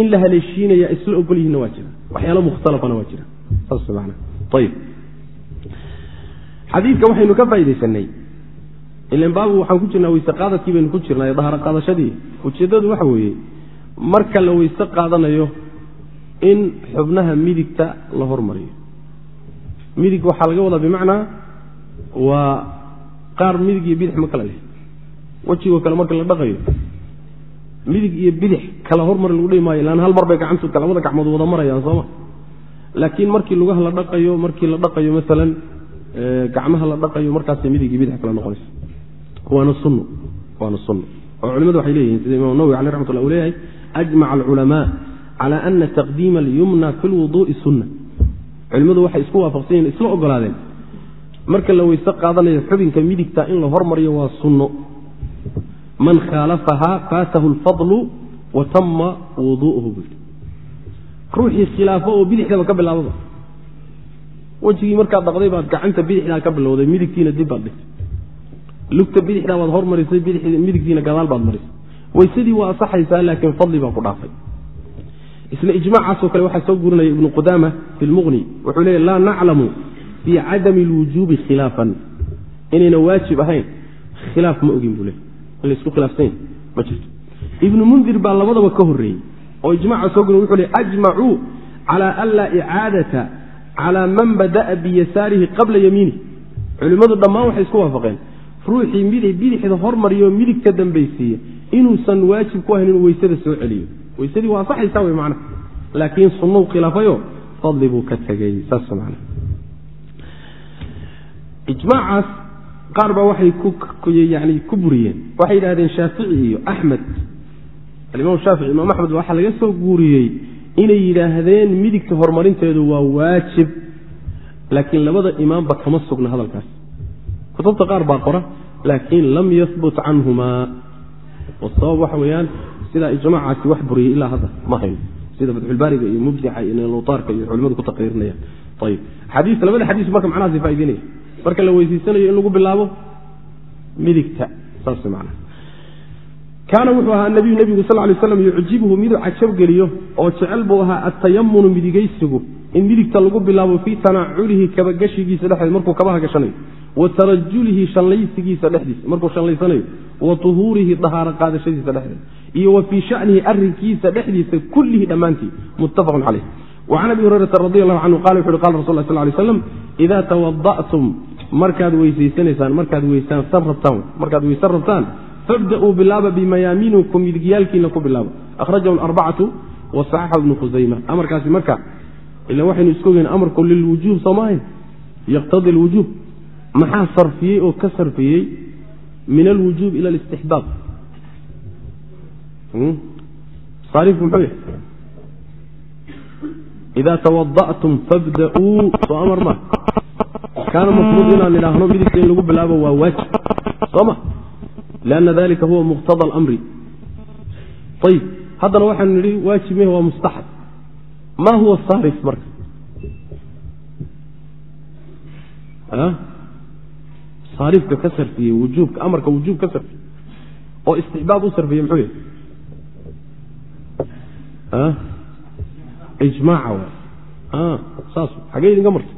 in la haleeshiinaya ay isla ogol yihinna waa jira. Waxyaalo mukhtalafana waa jira. Saas maana ayib xadiidka waxaynu ka faa'idaysanay ilan baabu waxaan ku jirnaa weyse qaadadkii baynu ku jirnaa daharo qaadashadii. Ujeeddadu waxa weeye marka la weyse qaadanayo in xubnaha midigta la hormariyo. Midig waxaa laga wadaa bimacnaa waa qaar midig iyo bidix ma kala leh. Wejigoo kale marka la dhaqayo midig iyo bidix kala hormari lagu dhihi maayo lan hal mar bay gacantu labada gacmood wada marayaan sooma laakiin markii lugaha la dhaqayo markii la dhaqayo maalan gacmaha la dhaqayo markaasay midig iyo bidix kala noqonaysa waana sunno waana sunno oo culimadu waxay leeyihiin sida imam nawowi caleh raxmat ullah uu leeyahay ajmaca alculamaa cala ana taqdiima alyumna fi lwuduu'i sunna. Culimmadu waxay isku waafaqsan yihiin isla ogolaadeen marka la weyse qaadanayo xubinka midigta in la hormariyo waa sunno man khaalafahaa faatahu lfadlu wa tama wuduu'uhu buu yidhi. Ruuxii khilaafo oo bidixdaba ka bilaababa. Wejigii markaad dhaqday baad gacanta bidixdaa ka bilowday midigtiina dib baad dhigtay. Lugta bidixdaa baad hormarisay midigtiina gadaal baad marisay. Weysadii waa asaxaysaa laakiin fadli baa ku dhaafay. Isla ijmaacaasoo kale waxaa soo gurinaya ibnu qudaama fi lmuqni wuxuu leeya laa naclamu fii cadami lwujuubi khilaafan. Inayna waajib ahayn khilaaf ma ogin buu le in la isku khilaafsanya ma jirto. Ibnu mundir baa labadaba ka horreeyey oo ijmaca soo gurin wuxuu ajmacuu cala an laa icaadata cala man bada'a biyasaarihi qabla yamiinih culimmadu dhammaan waxay isku waafaqeen. Ruuxii midix bidixda hormariyo midigka dambaysiiya inuusan waajib ku ahayn inuu weysada soo celiyo. Weysadii waa asaxaysaa wey macna. Laakiin sunnou khilaafayo fadli buu ka tegey saas man ijmaacaas qaar baa waxay yani ku buriyeen. Waxay yidhahdeen shaafici iyo axmed. Alimaam shaafici imaam axmed waxaa laga soo guuriyey inay yidhaahdeen midigta horumarinteedu waa waajib laakiin labada imaamba kama sugna hadalkaas. Kutubta qaar baa qora laakiin lam yahbut canhumaa sabab waxa weeyaan sidaa ijmaacaasi wax buriyey ilaa hadda ma hayno sida fatxulbaariga iyo mubdixa iyo nlutaarka iyo culimadu ku taqriirinayaan ayib xadiis labada xadiis marka macnahaasi faa'ideynaya marka la weysiisanayo in lagu bilaabo midigta kaana wuxuu ahaa nabiyu nebigu sal lay slam yucjibhu miduu cajabgeliyo oo jecel buu ahaa attayamunu midigaysigu in midigta lagu bilaabo fii tanaaculihi kabagashigiisa dhexdeed markuu kabaha gashanayo wa tarajulihi shallaysigiisa dhexdiisa markuu shallaysanayo wa tuhuurihi dahaaro qaadashadiisa dhexdeed iyo wa fii shanihi arinkiisa dhexdiisa kullihi dhammaantii muttafaqun caleyh wacan abi hurayrata radi allahu canhu qala wuxu uhi qala rasul la sl lay slam idaa tawada'tum markaad weysaysanaysaan markaad weysaansan rabtaan markaad weysan rabtaan fabda'uu bilaaba bimayaaminikum midigyaalkiina ku bilaaba. Akhrajahu arbacatu wasaxaxa ibnu khusayma amarkaasi marka ila waxaynu iska ogeyn amarku lilwujuub soomaaha yaqtadi lwujuub maxaa sarfiyey oo ka sarfiyey? Min alwujuub ila alistixbaab saarifku muxuu yahay idaa tawada'tum fabda'uu soo amar ma kaana mafruud inaan idhaahno midigta in lagu bilaabo waa waajib soo ma lianna dalika huwa muqtada alamri ayib haddana waxaanu nidhi waajib meh waa mustaxab ma huwa saarif marka saarifka ka sarfiyey wujuubka amarka wujuub ka sarfiyey oo istixbaab u sarfiyey muxuu yahay ijmaaca saas xagee idinka martay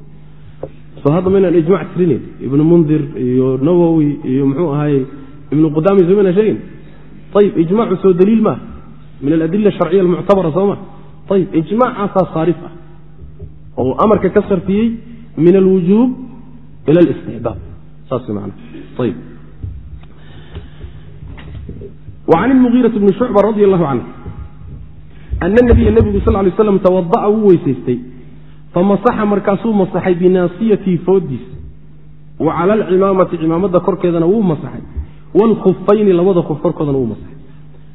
soo hadda maynaan ijmac tirinayn ibnu mundir iyo nawowi iyo muxuu ahaye ibnu qudaami soo maynaan sheegayn ayib ijmaacu soo daliil maaha min aladila asharciya almuctabara soo ma ayib ijmaacaasaa saarif ah oo amarka ka sarfiyey min alwujuub ila alistixbaab saas man ayib وعn الmugiiraة bni shucba radi allahu canه ana nabiya nebigu sal lay slam tawada'a wuu weysaystay famasaxa markaasuu masaxay binaasiyatii foodiis. Wa cala alcimaamati cimaamada korkeedana wuu masaxay. Waalkhufayni labada kuf korkoodana wuu masaxay.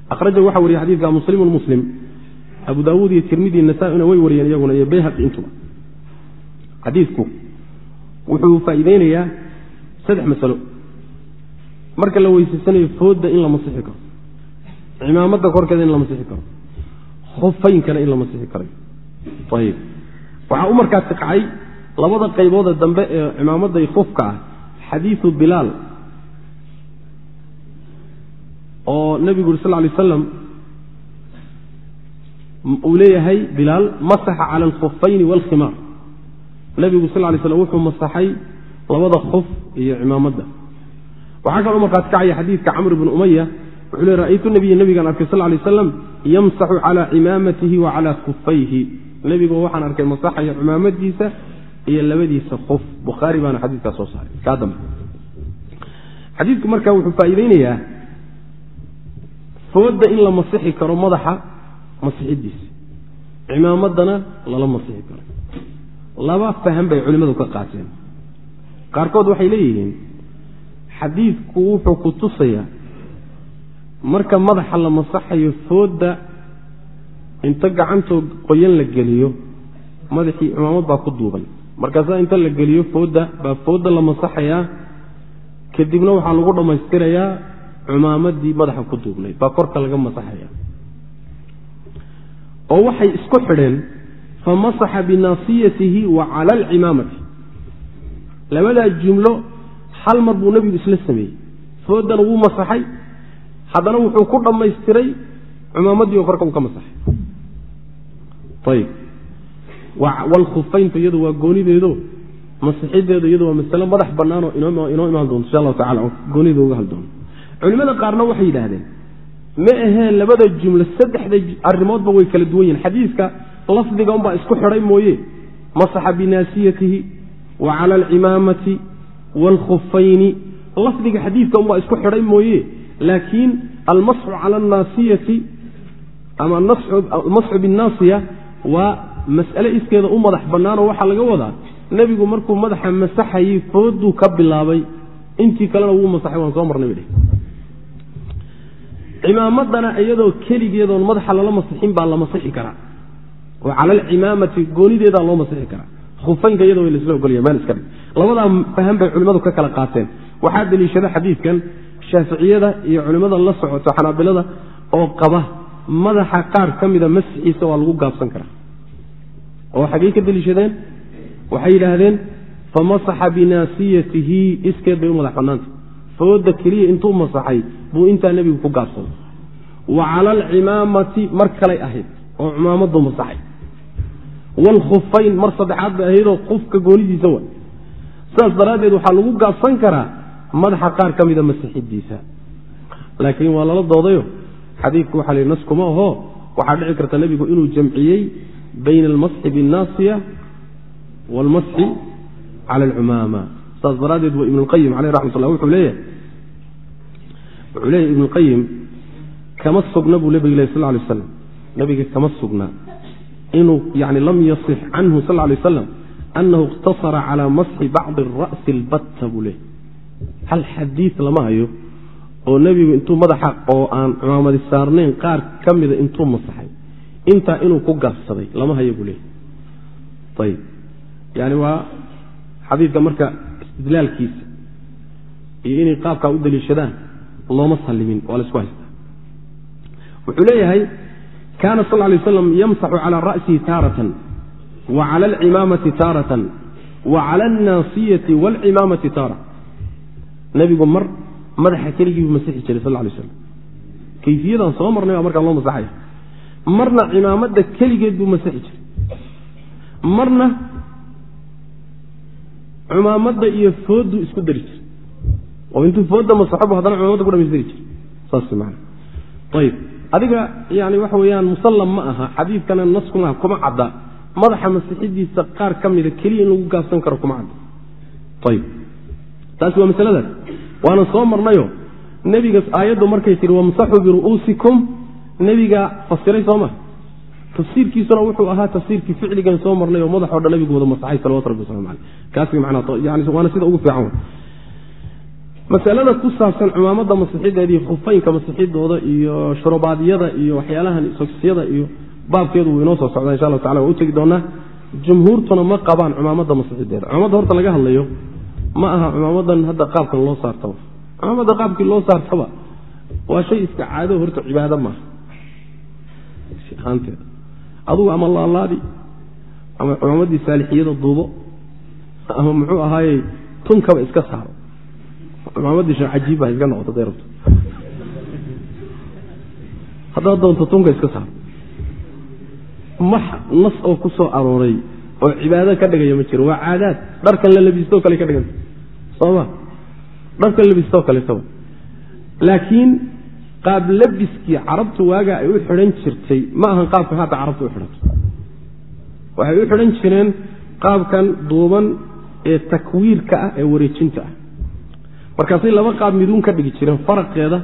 Akhraja waxaa wariyey xadiidka muslimun muslim. Abu daawuud iyo tirmidi nasaa-ina way wariyeen iyaguna iyo bayhaqi intuba. Xadiidku wuxuu faa'iideynayaa saddex masalo. Marka la weysaysanayo foodda in la masixi karo. Cimaamada korkeeda in la masixi karo. Khufaynkana in la masixi karayo ayib waxaa u markaasi kacay labada qayboode dambe ee cimaamaday khufka ah xadiidu bilaal oo nebigu uri sal lay aslam uu leeyahay bilaal masaxa cala alkhufayni waalkhimaar nebigu sal lay slam wuxuu masaxay labada khuf iyo cimaamadda waxaa kaloo markaasi kacaya xadiidka camr bni umaya wuxuu le ra'aytu nabiya nebigaan arkay sal lay aslam yamsaxu calaa cimaamatihi wa calaa kufayhi nebigoo waxaan arkay masaxaya cimaamadiisa iyo labadiisa qof. Bukhaari baana xadiidkaa soo saaray. Kaa dambe. Xadiidku marka wuxuu faa'iideynayaa fooda in la masixi karo madaxa masixidiisa cimaamaddana lala masixi karo. Laba faham bay culimmadu ka qaateen. Qaarkood waxay leeyihiin xadiidku wuxuu ku tusayaa marka madaxa la masaxayo fooda inta gacantoo qoyan la geliyo madaxii cimaamad baa ku duuban markaasaa inta la geliyo fooda baa fooda la masaxayaa. Kadibna waxaa lagu dhammaystirayaa cumaamadii madaxa ku duubnayd baa korka laga masaxaya oo waxay isku xidheen fa masaxa binaasiyatihi wa cala alcimaamati. Labadaa jumlo hal mar buu nebigu isla sameeyey. Foodana wuu masaxay haddana wuxuu ku dhammaystiray cumaamadii oo korka uu ka masaxay ayib walkhufaynta iyadu waa goonideedo masixideedu iyadu waa masale madax banaanoo inoo imaan doonto insha allahu tacala goonida uga hadli doono. Culimada qaarna waxay yidhaahdeen ma ahee labada jumlo saddexda arrimoodba way kala duwan yihiin xadiiska lafdiga unbaa isku xidhay mooye. Masaxa binaasiyatihi wa cala alcimaamati waalkhufayni lafdiga xadiidka unbaa isku xidhay mooye. Laakiin almasxu cala alnaasiyati ama almasxu binnaasiya waa mas'ale iskeeda u madax bannaanoo waxaa laga wadaa nebigu markuu madaxa masaxayey fooduu ka bilaabay intii kalena wuu masaxay waan soo marnay bay cimaamadana iyadoo keligeedoon madaxa lala masixin baa la masixi karaa. Oo cala alcimaamati goonideedaa loo masixi karaa. Khufaynka iyada way laisla ogolya meel iska dhig labadaa faham bay culimmadu ka kala qaateen. Waxaa deliishada xadiidkan shaaficiyada iyo culimmada la socoto xanaabilada oo qaba madaxa qaar ka mida masixiisa waa lagu gaabsan karaa. Oo xaggey ka deliishadeen waxay yidhaahdeen famasaxa binaasiyatihi iskeed bay u madax bannaanta fooda keliya intuu masaxay buu intaa nebigu ku gaabsaday wa cala alcimaamati mar kalay ahayd oo cimaamadu masaxay. Waalkhufayn mar saddexaad bay ahaydoo qufka goonidiisa wa sidaas daraaddeed waxaa lagu gaabsan karaa madaxa qaar ka mida masixidiisa laakiin waa lala doodayo xadiidku waxa la nas kuma aho waxaa dhici karta nebigu inuu jamciyey bayna almasxi binnaasiya waalmasxi cala alcumaama saas daraaddeed wa ibnu lqayim caleyh raxmat ullah wuxuu leeyahay wuxuu leeyahy ibnu lqayim kama sugna buu nebiga leh sal lay slam nebiga kama sugna? Inuu yani lam yasix canhu sal lay waslam anahu iqtasara calaa masxi bacdi ra'si albatta buu leeyahy hal xadiid lama hayo oo nebigu intuu madaxa oo aan cumaamadi saarnayn qaar ka mida intuu masaxay. Intaa inuu ku gaabsaday lama hayo buu leeyahy ayib yani waa xadiidka marka istidlaalkiisa iyo inay qaabkaa u daliishadaan looma sallimin waa la isku haystaa. Wuxuu leeyahay kaana sal lay waslam yamsaxu calaa ra'sihi taaratan wa cala alcimaamati taaratan wa cala alnaasiyati waalcimaamati taara. Nebigu mar madaxa keligii buu masixi jiray sal lay slam kayfiyadan soo marnay baa markaan loo masaxaya marna cimaamadda keligeed buu masixi jiray. Marna cumaamadda iyo fooddu isku dari jiray. Oo intuu foodda masaxobu haddana cumaamadda ku dhamaystiri jiray. Saas man ayib adiga yani waxa weeyaan musallam ma aha. Xadiidkana naskuma kuma cadda. Madaxa masixidiisa qaar ka mida keliya in lagu gaabsan karo kuma cadda. Ayib taasi waa masaladaas waana soo marnayo. Nebiga aayaddu markay tihi wamsaxuu biru'uusikum nebigaa fasiray soo ma. Tafsiirkiisuna wuxuu ahaa tafsiirkii ficligan soo marnay oo madaxoo dhan nabigu wada masaxay salawatu rabbi waslamu caleyh kaasi manayani waana sida ugu fiican masalada ku saabsan cumaamadda masixideeda iyo khufaynka masixidooda iyo shurubaadyada iyo waxyaalahan sogsiyada iyo baabkeedu wuu inoo soo socdaa insha allahu tacala waa u doonaa jumhuurtuna ma qabaan cumaamadda masixideeda cumaamadda horta laga hadlayo ma aha cumaamadan hadda qaabkan loo saartaba. Cumaamadda qaabkii loo saartaba waa shay iska caado horta cibaado maaha ahaanteeda adugu ama laalaadi ama cumaamadii saalixiyada duubo ama muxuu ahaayey tunkaba iska saaro. Cumaamadii sheekh cajiib baa iska noqoto haday rabto haddaad doonto tunka iska saaro max nas oo ku arooray oo cibaado ka dhigaya ma jiro waa caadaad. Dharkan la labistoo kale ka dhiganta. Sooma. Dharkan labistoo kaleetaba laakiin qaab labiskii carabtu waagaa ay u xidhan jirtay ma ahan qaabka hadda carabtu u xidhanto waxay u xidhan jireen qaabkan duuban ee takwiirka ah ee wareejinta ah. Markaasay laba qaab miduun ka dhigi jireen faraqeeda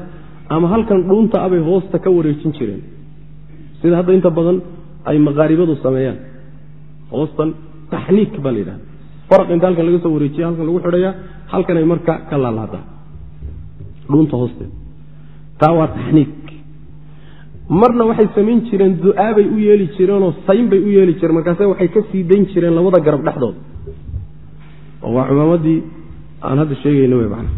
ama halkan dhuunta abay hoosta ka wareejin jireen. Sida hadda inta badan ay maqaaribadu sameeyaan hoostan taxniik baa la yidhahda faraq inta halkan laga soo wareejiya halkan lagu xidhayaa halkanay marka ka laalaadaa dhuunta hoosteeda taa waa taxniik marna waxay samayn jireen du'aabay u yeeli jireenoo sayn bay u yeeli jireen. Markaase waxay ka sii dayn jireen labada garab dhexdooda oo waa cumaamadii aan hadda sheegayna wey macana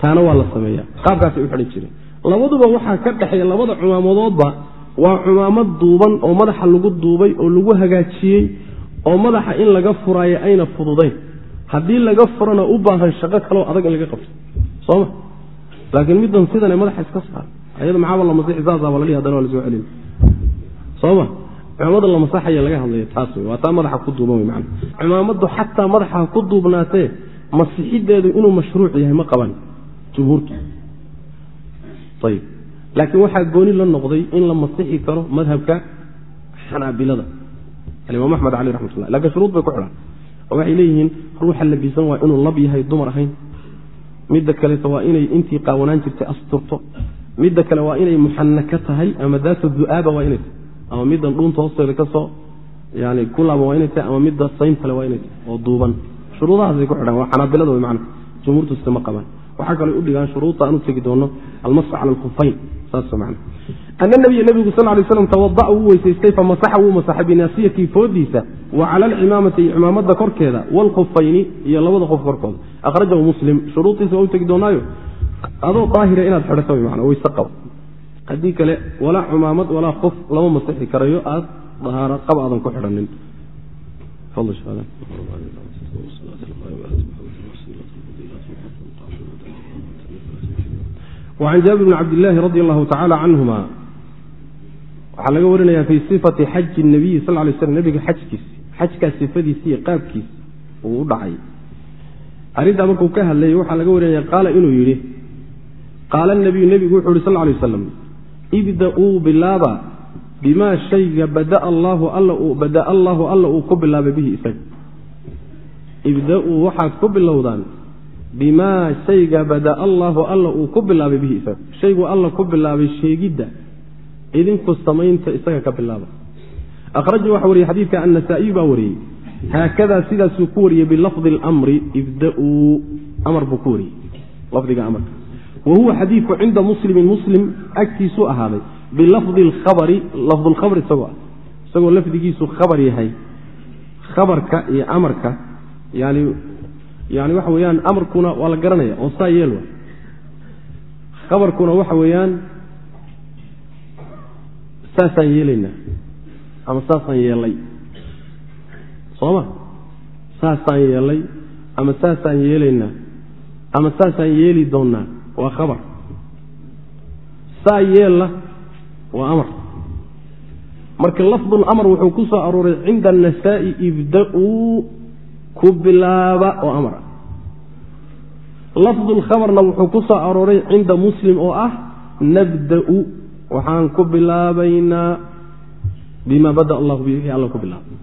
taana waa la sameeyaa. Qaabkaasay u xidhan jireen. Labaduba waxaa ka dhexeeya labada cumaamadoodba waa cumaamad duuban oo madaxa lagu duubay oo lagu hagaajiyey oo madaxa in laga furaayo ayna fududayn. Haddii laga furana u baahan shaqo kaloo adag in laga qabto. Sooma laakiin middan sidane madaxa iska saar ayada maxaaba la masixi saasaaba la dhihi hadana waa la soo celin. Sooma cumaamada la masaxaya laga hadlaya taas wey waa taa madaxa ku duuban wey macana cumaamaddu xataa madaxa ku duubnaatee masixideedu inuu mashruuc yahay ma qaban jumhuurtu ayib laakiin waxaa gooni la noqday in la masixi karo madhabka xanaabilada alimaam axmed cali raxmatullah lakiin shuruud bay ku xidhan. Oo waxay leeyihiin ruuxa labisan waa inuu lab yahay dumar ahayn. Midda kaleeto waa inay intii qaawanaan jirtay asturto. Midda kale waa inay muxanaka tahay ama daata du'aaba waa inay tahay. Ama middan dhuunta hoosteeda ka soo yani kulaaba waa inay tahay ama midda sayntale waa inay tahay oo duuban. Shuruudahaasay ku xidhan. Waa xanaabilada wey macana jumhuurtu sida ma qabaan. Waxaa kaloo u dhigaan shuruudta aan u tegi doono almasx cala alkufayn saas man ana nabiya nebigu sal lay slam tawada'a wuu weysaystay famasaxa wuu masaxay binaasiyatii foodiisa wa cala alcimaamati iyo cimaamada korkeeda waalkhufayni iyo labada qof korkooda akhrajahu muslim shuruudiisa waa u tegi doonaayo adoo daahira inaad xidhato man weyse qaba haddii kale walaa cumaamad walaa qof lama masixi karayo aad dahaaro qab aadan ku xidhanin وعن jaabir bn cabdilaahi radi allahu tacala canhuma waxaa laga warinaya fii sifati xaji nabiyi sal lay slam nebiga xajkiisi xajkaa sifadiisi iyo qaabkiisi uu u dhacay. Arrintaa markuu ka hadlayay waxaa laga warinaya qaala inuu yidhi qaala nabiyu nebigu wuxuu yihi sal lay waslam ibda-uu bilaaba bimaa shayga badaa allaahu alla badaa allaahu alla uu ku bilaabay bihi isaga. Ibda-uu waxaad ku bilowdaan bimaa shayga badaa allaahu alla uu ku bilaabay bihi isaga. Shaygu alla ku bilaabay sheegidda idinku samaynta isaga ka bilaaba. Ahraju waxa wariyey xadiidka annasaa'iy baa wariyey haakadaa sidaasuu ku wariyey bilafdi اlamri ibda-uu amar buu ku wariyey lafdiga amarka. Wa huwa xadiidku cinda muslimin muslim agtiisuu ahaaday bilafdi lkhabari lafdulkhabr isagoo ah isagoo lafdigiisu khabar yahay khabarka iyo amarka yani yani waxa weeyaan amarkuna waa la garanaya oo saa yeel wa khabarkuna waxa weeyaan saasaan yeelaynaa ama saasaan yeelay. Sooma? Saasaan yeelay ama saasaan yeelaynaa ama saasaan yeeli doonnaa waa khabar. Saa yeella waa amar. Marka lafdulamar wuxuu ku soo arooray cinda anasaa'i ibda-uu ku bilaaba oo amar. Ah lafdulkhabarna wuxuu ku soo arooray cinda muslim oo ah nabda-u waxaan ku bilaabaynaa bima bada allahu bi wixii alla ku bilaabay.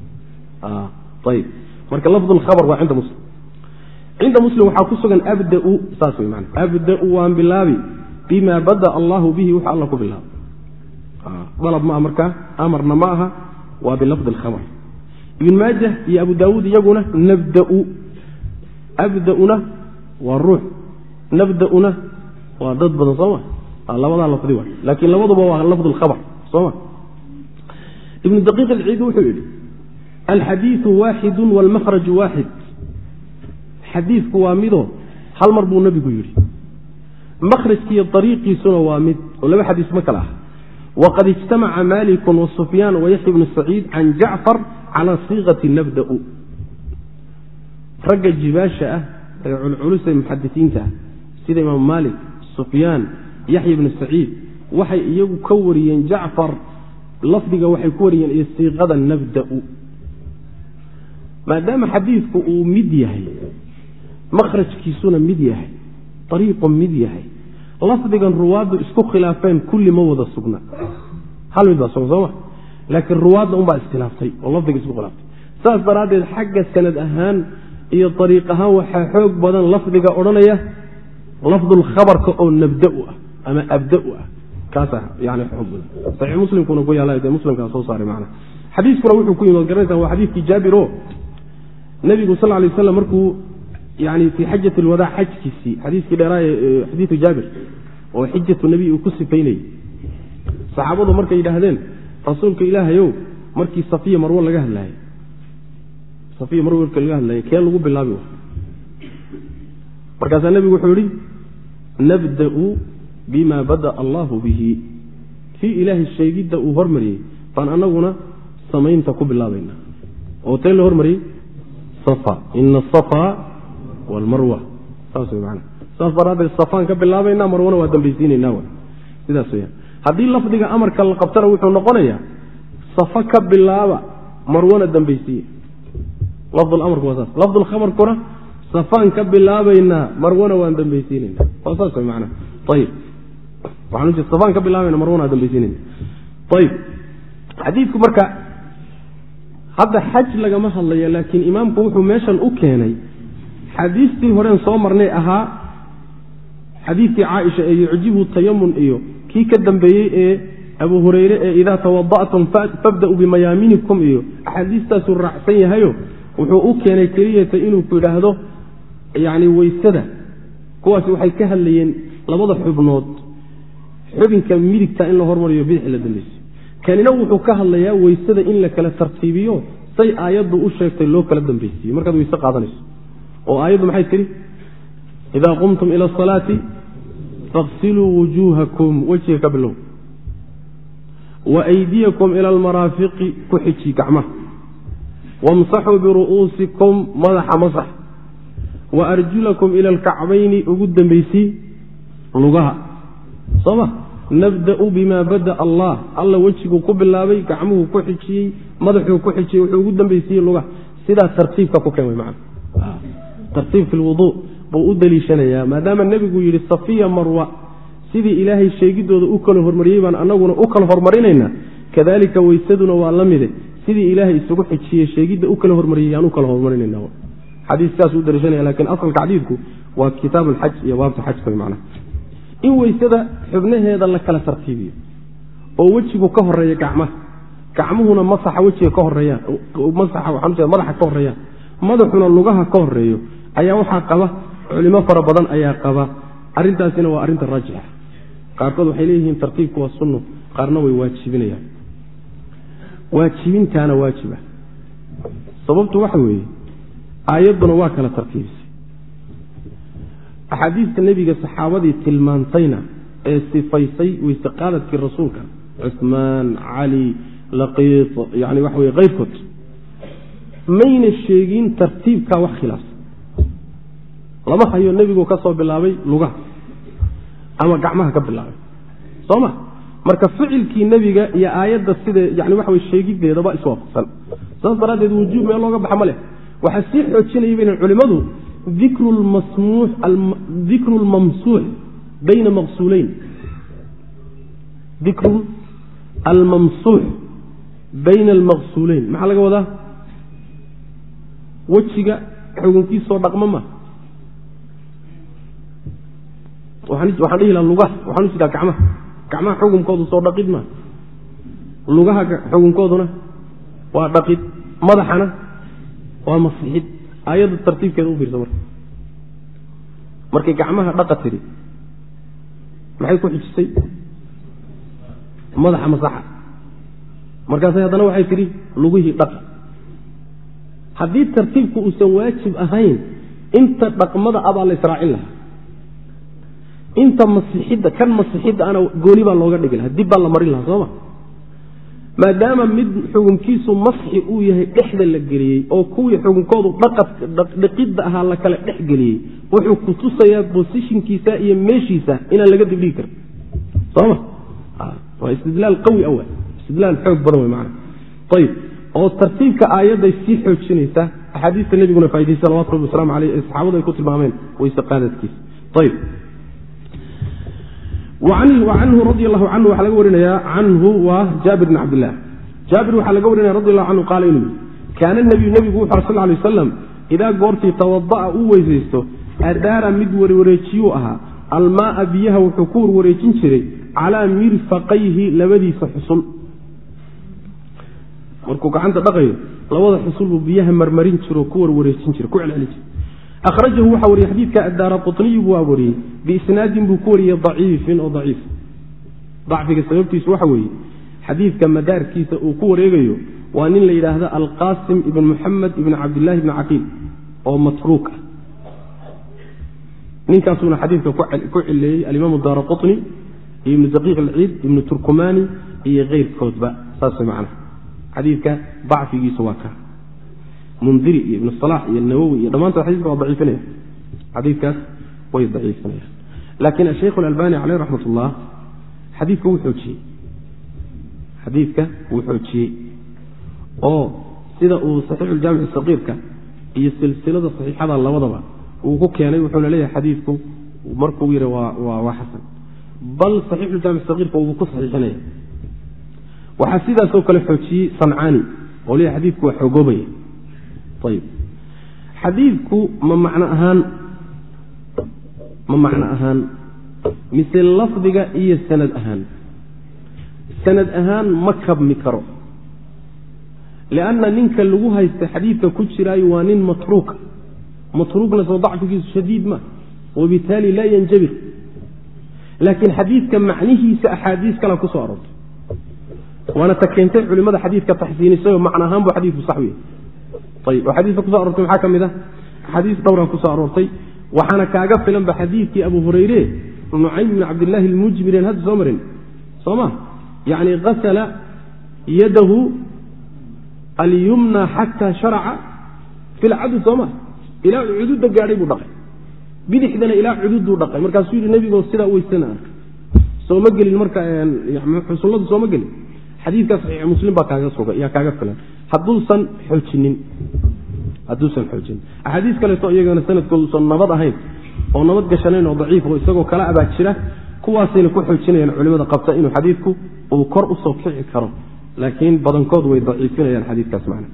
Ayib marka lafdulkhabar waa cinda muslim. Cinda muslim waxaa ku sugan abda-u saas wey maana abda-u waan bilaabi bima bada allahu bihi wix alla ku bilaabay. Dalab ma aha markaa amarna ma aha waa bilafdi alkhabar ibn maajah iyo abu daawuud iyaguna nabda-u. Abda-una waa ruux nabda-una waa dad badan sooma labadaa lafdi wa laakiin labaduba waa lafd lkhabar sooma ibnu daqiiq alciidi wuxuu yidhi alxadiidu waaxidu waalmakhraju waaxid xadiidku waa midoo hal mar buu nebigu yidhi. Makhrajkiiyo ariiqiisuna waa mid oo laba xadiis ma kale ah waqad ijtamaca malikun wasufyaan wayaxya bnu saciid can jacfar calaa siiqati nabda-u. Ragga jibaasha ah ee culculus ee muxadisiinta ah sida imaam maalik sufyaan yaxya bnu saciid waxay iyagu ka wariyeen jacfar lafdiga waxay ku wariyeen iyo siiqada nabda-u. Maadaama xadiidku uu mid yahay makhrajkiisuna mid yahay ariiqu mid yahay lafdigan ruwaaddu isku khilaafeen kulli ma wada sugna. Hal mid baa sugan sooma laakiin ruwaadda unbaa iskhilaaftay oo lafdiga isku khilaaftay saas daraaddeed xagga sanad ahaan iyo ariiq ahaan waxaa xoog badan lafdiga odhanaya lafdulkhabarka oo nabda-u ah ama abda-u ah. Kaasa yani xoog badan. Saxiix muslimkuna ku yaalla dee muslimkaa soo saaray macna. Xadiiskuna wuxuu ku yimid garanaysaa waa xadiidkii jaabir o nabigu sal lay waslam markuu yani fii xajat lwadaac xajkiisii xadiiskii dheeraaye xadiidu jaabir oo xijatu nebiy uu ku sifaynayey saxaabadu markay yidhaahdeen rasuulka ilaahayow markii safiya marwo laga hadlaayay safiya marwo marka laga hadlaayay kee lagu bilaabi? Markaasaa nebigu wuxuu yihi nabda-u bima bada'a allahu bihi. Kii ilaahay sheegidda uu hormariyey baan anaguna samaynta ku bilaabayna oo tee la hormariyey? Ina asafa walmarwa saas wey maana saas daraaddeed safaan ka bilaabaynaa marwana waa dambaysiinaynaa w sidaas weyaan haddii lafdiga amarka la qabtana wuxuu noqonayaa safa ka bilaaba marwana dambaysiiya. Lafdulamarku waa saas. Lafdulkhabarkuna safaan ka bilaabaynaa marwana waan dambaysiinayna waa saas wey maana ayib waxaan safaan ka bilaabayna marwana waan dambaysiinayna xadiidku marka hadda xaj lagama hadlaya laakiin imaamku wuxuu meeshan u keenay xadiistii horeen soo marnay ahaa xadiidkii caaisha ee yucjibu tayamun iyo kii ka dambeeyey ee abu hureyre ee idaa tawada'tum fabda'uu bimayaaminikum iyo axaadiistaasuu raacsan yahayo wuxuu u keenay keliyata inuu ku yidhaahdo yacni weysada kuwaasi waxay ka hadlayeen labada xubnood xubinka midigta in la hormariyo bidixi la dambayso kanina wuxuu ka hadlayaa weysada in la kala tartiibiyo say aayaddu u sheegtay loo kala dambaysiiyo markaad weyse qaadanayso. Oo aayaddu maxay tidhi? Idaa qumtum ila asalaati faqsiluu wujuuhakum wejiga ka bilow. Wa aydiyakum ila almaraafiqi ku xiji gacmaha wamsaxuu biru'uusikum madaxa masax. Wa arjulakum ila alkacbayni ugu dambaysii lugaha soo ma nabda'u bima bada'a allah. Alla wejiguu ku bilaabay gacmuhuu ku xijiyey madaxuu ku xijiyey wuxuu ugu dambaysiiyey lugaha. Sidaa tartiibka ku keen man tartiib fi lwuduu buu u deliishanayaa maadaama nebigu yidhi safiya marwa. Sidii ilaahay sheegidooda u kala hormariyey baan anaguna u kala hormarinaynaa. Kadalika weysaduna waa la mide. Sidii ilaahay isugu xijiyey sheegidda u kala hormariyey yaan u kala hormarinayna xadiis saas u dariishanaya lakiin asalka xadiidku waa kitaab alxaj iyo baabta xajka macnaha in weysada xubnaheeda la kala tartiibiyo oo wejigu ka horreeya gacmaha gacmuhuna masaxa wejiga ka horeeyaan masaxa madaxa ka horeeyaan madaxuna lugaha ka horeeyo ayaa waxaa qaba culimo fara badan ayaa qaba. Arrintaasina waa arrinta raajixa. Qaarkood waxay leeyihiin tartiibku waa sunno qaarna way waajibinayaan. Waajibintaana waajiba. Sababtu waxa weeye aayadduna waa kala tartiibisay axaadiista nebiga saxaabadii tilmaantayna ee sifaysay weyse qaadadkii rasuulka cusmaan cali laqiit yani waxa weye kayrkood mayna sheegin tartiibkaa wax khilaafsan. Lama hayo nebigu ka soo bilaabay lugaha ama gacmaha ka bilaabay. Soo ma? Marka ficilkii nebiga iyo aayadda sida yani waxa wey sheegideedaba iswaafaqsan. Saas daraaddeed wujuub meel looga baxa ma leh. Waxaa sii xoojinaya bayna culimmadu dikru lmamsuux bayna maqsuulayn. Dikru almamsuux bayna almaqsuulayn maxaa laga wadaa? Wejiga xugunkiisoo dhaqma ma. Waxaan dhihi laha lugaha waxaan u jeedaa gacmaha. Gacmaha xugunkoodu soo dhaqid maa lugaha xugunkooduna waa dhaqid. Madaxana waa masixid aayadda tartiibkeeda u fiirsa marka. Markay gacmaha dhaqa tidhi maxay ku xijisay madaxa masaxa. Markaasay haddana waxay tidhi lugihii dhaqa. Haddii tartiibku uusan waajib ahayn inta dhaqmada abaa la israacin lahaa. Inta masixidda kan masixidda ana gooni baa looga dhigi lahaa dib baa la marin lahaa sooma maadaama mid xukunkiisu masxi uu yahay dhexda la geliyey oo kuwii xukunkoodu dhaqidda ahaa la kala dhex geliyey wuxuu ku tusayaa bosishinkiisa iyo meeshiisa inaan laga dibdhigi karin. Soma waa istidlaal qawi awa istidlaal xoog badan wey maana ayib oo tartiibka aayadday sii xoojinaysaa axaadiista nebiguna faaiday salawatu rabbi waslamu aleyh ee saxaabadu ay ku tilmaameen wayse qaadadkiisa. Ayib canhu radi alahu canhu waxaa laga warinaya canhu waa jaabir bn cabdilah jaabir waxaa laga warinaya radi allahu canhu qaala inuu yii kaana nabiyu nebigu wuxu ar sal lay wasalam idaa goortii tawada'a uu weysaysto adaara mid warwareejiyuu ahaa almaaa biyaha wuxuu ku warwareejin jiray calaa mirfaqayhi labadiisa xusul markuu gacanta dhaqayo labada xusul buu biyaha marmarin jiro ku warwareejin jira ku celcelin jira ahrajahu waxaa wariyey xadiidka addaara quطniyu waa wariyey biisnaadin buu ku wariyey daciifin oo daciif. Dacfiga sababtiisu waxa weeye xadiidka madaarkiisa uu ku wareegayo waa nin la yidhaahdo alqasim ibn muxamed ibn cabdillahi ibni caqiil oo matruuk ah. Ninkaasuuna xadiidka ku cileeyey alimaam daara quطni iyo ibnu daqiiq alciid ibnu turkumani iyo keyrkoodba saas macna xadiidka dacfigiisu waa ka mundiri iyo ibn salax iyo nawowi iyo dhammaantood xadika waa daciifinaya xadiikaas way daciifinayaan laakiin asheikh alalbani caleyh raxmat ullah xadiidka wuu xoojiyey xadiidka wuu xoojiyey oo sida uu saxiixu ljaamici saqiirka iyo silsilada saxiixada labadaba uu ku keenay wuxuuna leeyahay xadiidku markuu yidhi waa xasan. Bal saxiixuljaamic saqiirka wuu ku saxiixinaya. Waxaa sidaasoo kale xoojiyey sancaani oo leeyahay xadiidku waa xoogoobaya ayib xadiidku ma macno ahaan ma macno ahaan mise lafdiga iyo sanad ahaan sanad ahaan ma kabmi karo lianna ninka lagu haysta xadiidka ku jiraayo waa nin matruuka matruukna soo dacfigiisu shadiid ma wabitaali laa yanjabir laakiin xadiidka macnihiisa axaadiis kala ku soo waana ta keentay culimada xadiidka taxsiinisayoo macno ahaan buu xadiidku sax weye ayb oo xadiiska kuso arortay maxaa ka mid ah axaadiis dhowraa ku soo aroortay waxaana kaaga filanba xadiidkii abu hurayre nucaym bn cabdillaahi almujmireen hadda soo marin soo ma yacni asala yadahu alyumna xataa sharaca fi lcadud soo ma ilaa cududa gaadhay buu dhaqay bidixdana ilaa cududuu dhaqay markaasuu yidhi nebigoo sidaa weysana arka sooma gelin marka xusulladu sooma gelin xadiidkaa saxiix muslim baa kaaga suga yaa kaaga filan hadduusan xoojinin. Hadduusan xoojinin axaadiis kaleeto iyagana sanadkooduusan nabad ahayn oo nabad gashanayn oo daciif oo isagoo kala abaa jira kuwaasayna ku xoojinayaan culimada qabta inuu xadiidku uu kor u soo kici karo. Laakiin badankood way daciifinayaan xadiikaas man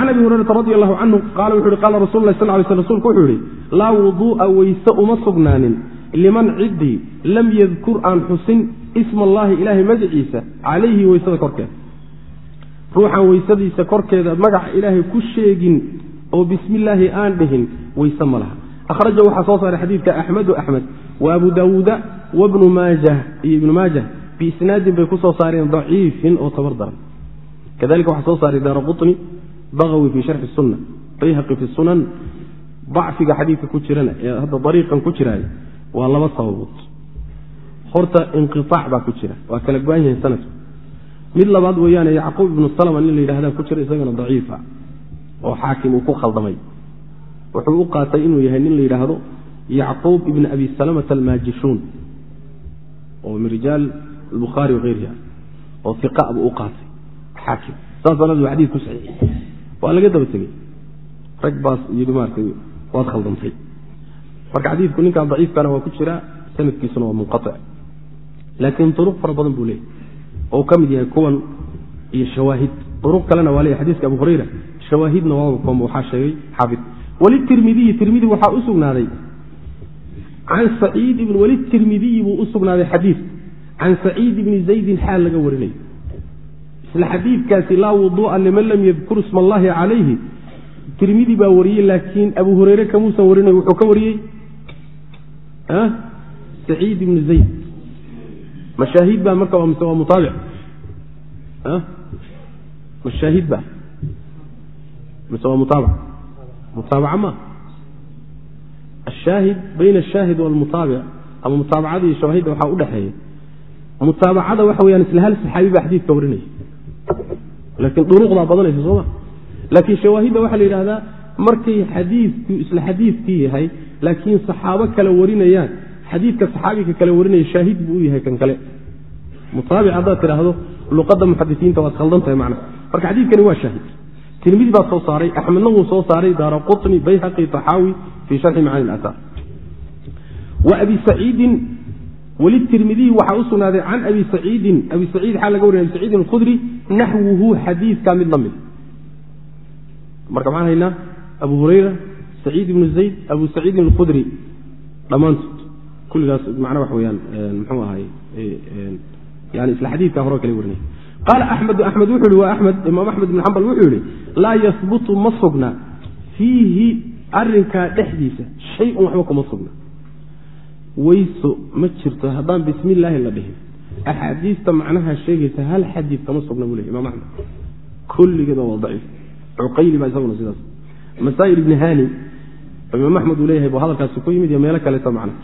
an abi hurayrata radi allahu canhu qaala wuxu uhi qaala rasul lah sal sl rsulku wuxuu yihi laa wuduu'a weyse uma sugnaanin liman ciddii lam yadkur aan xusin isma allaahi ilaahay magaciisa calayhi weysada korkeeda ruuxaan weysadiisa korkeeda magaca ilaahay ku sheegin oo bismi illaahi aan dhihin weyse ma laha. Ahraja waxaa soo saaray xadiidka axmedu axmed wa abu daawuuda wabnu maajah iyo ibnu maajah biisnaadin bay ku soo saareen daciifin oo tabar daran. Kadalika waxaa soo saaray daara quni bagawi fii sharxi sunna bayhaqi fi sunan dacfiga xadiidka ku jirana ee hadda dariiqan ku jiraay waa laba sababood. Horta inqiaac baa ku jira waa kala go-an yahay sanadku mid labaad weeyaane yacquub ibnu salma nin la yidhahda ku jira isagana daciifa oo xaakim uu ku khaldamay. Wuxuu u qaatay inuu yahay nin la yidhaahdo yacquub ibn abi salamata almaajishuun oo min rijaal albukhaari waayriha oo iqa buu u qaatay xaakim. Saas anaad xadii ku saxiixi waa laga daba tegey. Rag baas yidhi maartay waad khaldantay marka xadiidku ninkaa daciifkana waa ku jira sanadkiisuna waa munqaic laakiin duruq fara badan buu leeyahy oo ka mid yahay kuwan iyo shawaahid. Duruq kalena waa leeyahy xadiiska abu hurayra shawaahidna waa waxaa sheegay xaafid. Wlitirmidiyi tirmidi waxaa u sugnaaday. Can saciid ibn welitirmidiyi buu u sugnaaday xadiid can saciid ibni zaydin xaal laga warinayo isla xadiidkaasi laa wuduu'a liman lam yadkur isma allahi calayhi. Tirmidi baa wariyey laakiin abu hureyre kamuusan warinay wuxuu ka wariyey saciid ibni zayd mashaahid baa marka mise waa mutaabic. Mashaahid ba. Mise waa mutaabac ma? Ashaahid bayna ashaahid walmutaabic ama mutaabacada iyo shawaahidda waxaa udhexeeya mutaabacada waxa weyaan isla hal saxaabi baa xadiidka warinaya. Laakiin duruqdaa badanaysa sooma laakiin shawaahidda waxaa la yidhahdaa markay xadiidku isla xadiidkii yahay laakiin saxaabo kale warinayaan xadiidka saxaabiga kale warinaya shaahid buu u yahay kan kale mutaabic haddaad tidhaahdo luqadda muxadisiinta waad khaldan tahay macna. Marka xadiidkani waa shaahid. Tirmidi baa soo saaray axmedna wuu soo saaray daara quni bayhaqi taxaawi fii sharxi macaani asaar wa abi saciidin welitirmidiyi waxaa u sugnaaday can abi saciidin abi saciid xaa laga wariya abi saciidin alkhudri naxwuhu xadiidka mid la marka maxaan haynaa abu hurayra saciid ibnu zayd abu saciidin alkhudri dhammaantood kulligaas macna wax weyaan muxuu ahay yani isla xadiidka hore kale warinay qaala axmedu axmed wuxuu yihi waa axmed imaam axmed ibn xambal wuxuu yihi laa yahbutu ma sugna. Fiihi arinkaa dhexdiisa shay-un waxba kuma sugna. Weyso ma jirto haddaan bismi la dhihin. Axaadiista macnaha sheegaysa hal xadiid kama sugna buu ley imam axmed kulligeed waa daciif. Cuqayli baa isaguna sidaas. Masaa'il ibni hani imaam axmed uu leeyahay bu hadalkaasi ku yimid iyo meelo kaleeto macna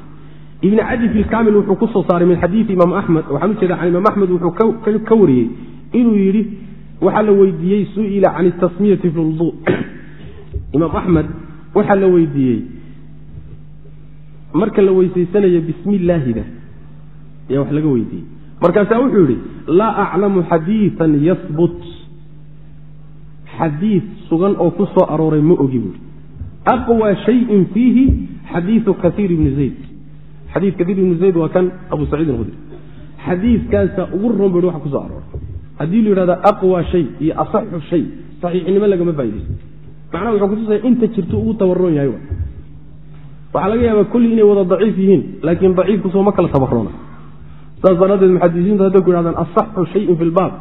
ibn cadi fi lkamil wuxuu ku saaray min xadiidi imaam axmed waxaan ujeeda can imaam axmed wuxuu ka wariyey inuu yidhi waxaa la weydiiyey su'ila can tasmiyati fi lwudu imaam axmed waxaa la weydiiyey. Marka la weysaysanayo bismi illaahida ayaa wax laga weydiiyey. Markaasaa wuxuu yidhi laa aclamu xadiian yahbut xadiid sugan oo ku arooray ma ogi buui aqwa shayin fiihi xadiiu kaiir ibni zayd xadiidka dir ibnu zayd waa kan abu saciid alhudri xadiidkaasa ugu bu waxa ku soo arooray. Haddii la yidhahda aqwa shay iyo asaxu shay saxiixnimo lagama faa'idaysto macnaha wuxuu kutusaya inta jirto ugu tabaroon yahay waxaa laga yaabaa kulli inay wada daciif yihiin laakiin daciifkusoo ma kala tabaroona saas daraaddeed muxadisiintu hadday ku yidhahdaan asaxu shayin fi lbaab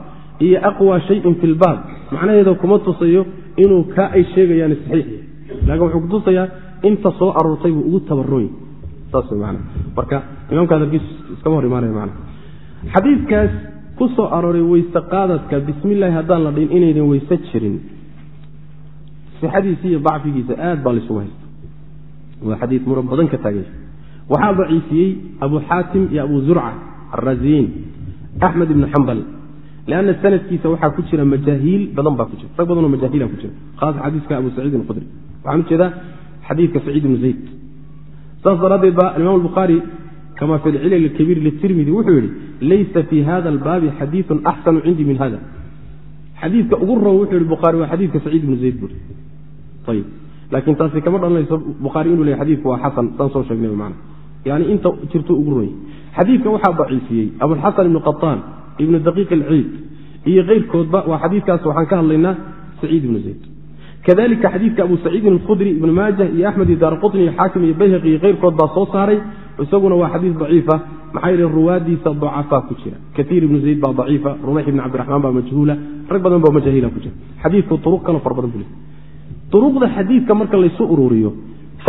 iyo aqwa shayin fi lbaab macnaheeda kuma tusayo inuu kaa ay sheegayaan saxiix yahay. Laakiin wuxuu kutusayaa inta soo aroortay buu ugu tabaroon yahay marka imaamka hadalkiis iskama hor imaanaya man xadiidkaas ku soo arooray weyse qaadadka bismi illaahi haddaan la dhihin inaynan weyse jirin. Sixadiisa iyo dacfigiisa aad baa laysugu haysta waa xadiid muran badan ka taagay waxaa daciifiyey abu xaatim iyo abu zurca araasiyiin axmed ibnu xambal lanna sanadkiisa waxaa ku jira majaahiil badan baa ku jira. Rag badanoo majaahiila ku jira haasa xadiiska abu saciidin khudri waxaan u jeedaa xadiidka saciid ibnu zayd saas daraaddeed ba alimaam albukhaari kama fi lcilal kabiir litirmidi wuxuu yihi laysa fi hada albaabi xadiiun axsanu cindii min hada xadiidka ugu ron wuxuu yihi bukhaari waa xadiidka saciid ibnu zayd buri ayib laakiin taasi kama dhalanayso bukhaari inuu leey xadiidku waa xasan saan soo sheegnay man yani inta jirto ugu ronya xadiidka waxaa daciifiyey abulxasan ibnu qataan ibnu daqiiq alciid iyo keyrkoodba waa xadiidkaas waxaan ka hadlaynaa saciid ibnu zayd kadalika xadiidka abu saciidin alkhudri ibnu maajah iyo axmed iyo daarqutni iyo xaakim iyo bayhaqi iyo keyrkood baa soo saaray. Isaguna waa xadiis daciifa. Maxaa yeele ruwaadiisa dacafaa ku jira. Kaiir ibnu zayd baa daciifa rumayx ibni cabdiraxmaan baa majhuula rag badan baa majahila ku jira. Xadiidku uruq kalo far badan bule uruqda xadiidka marka laysu ururiyo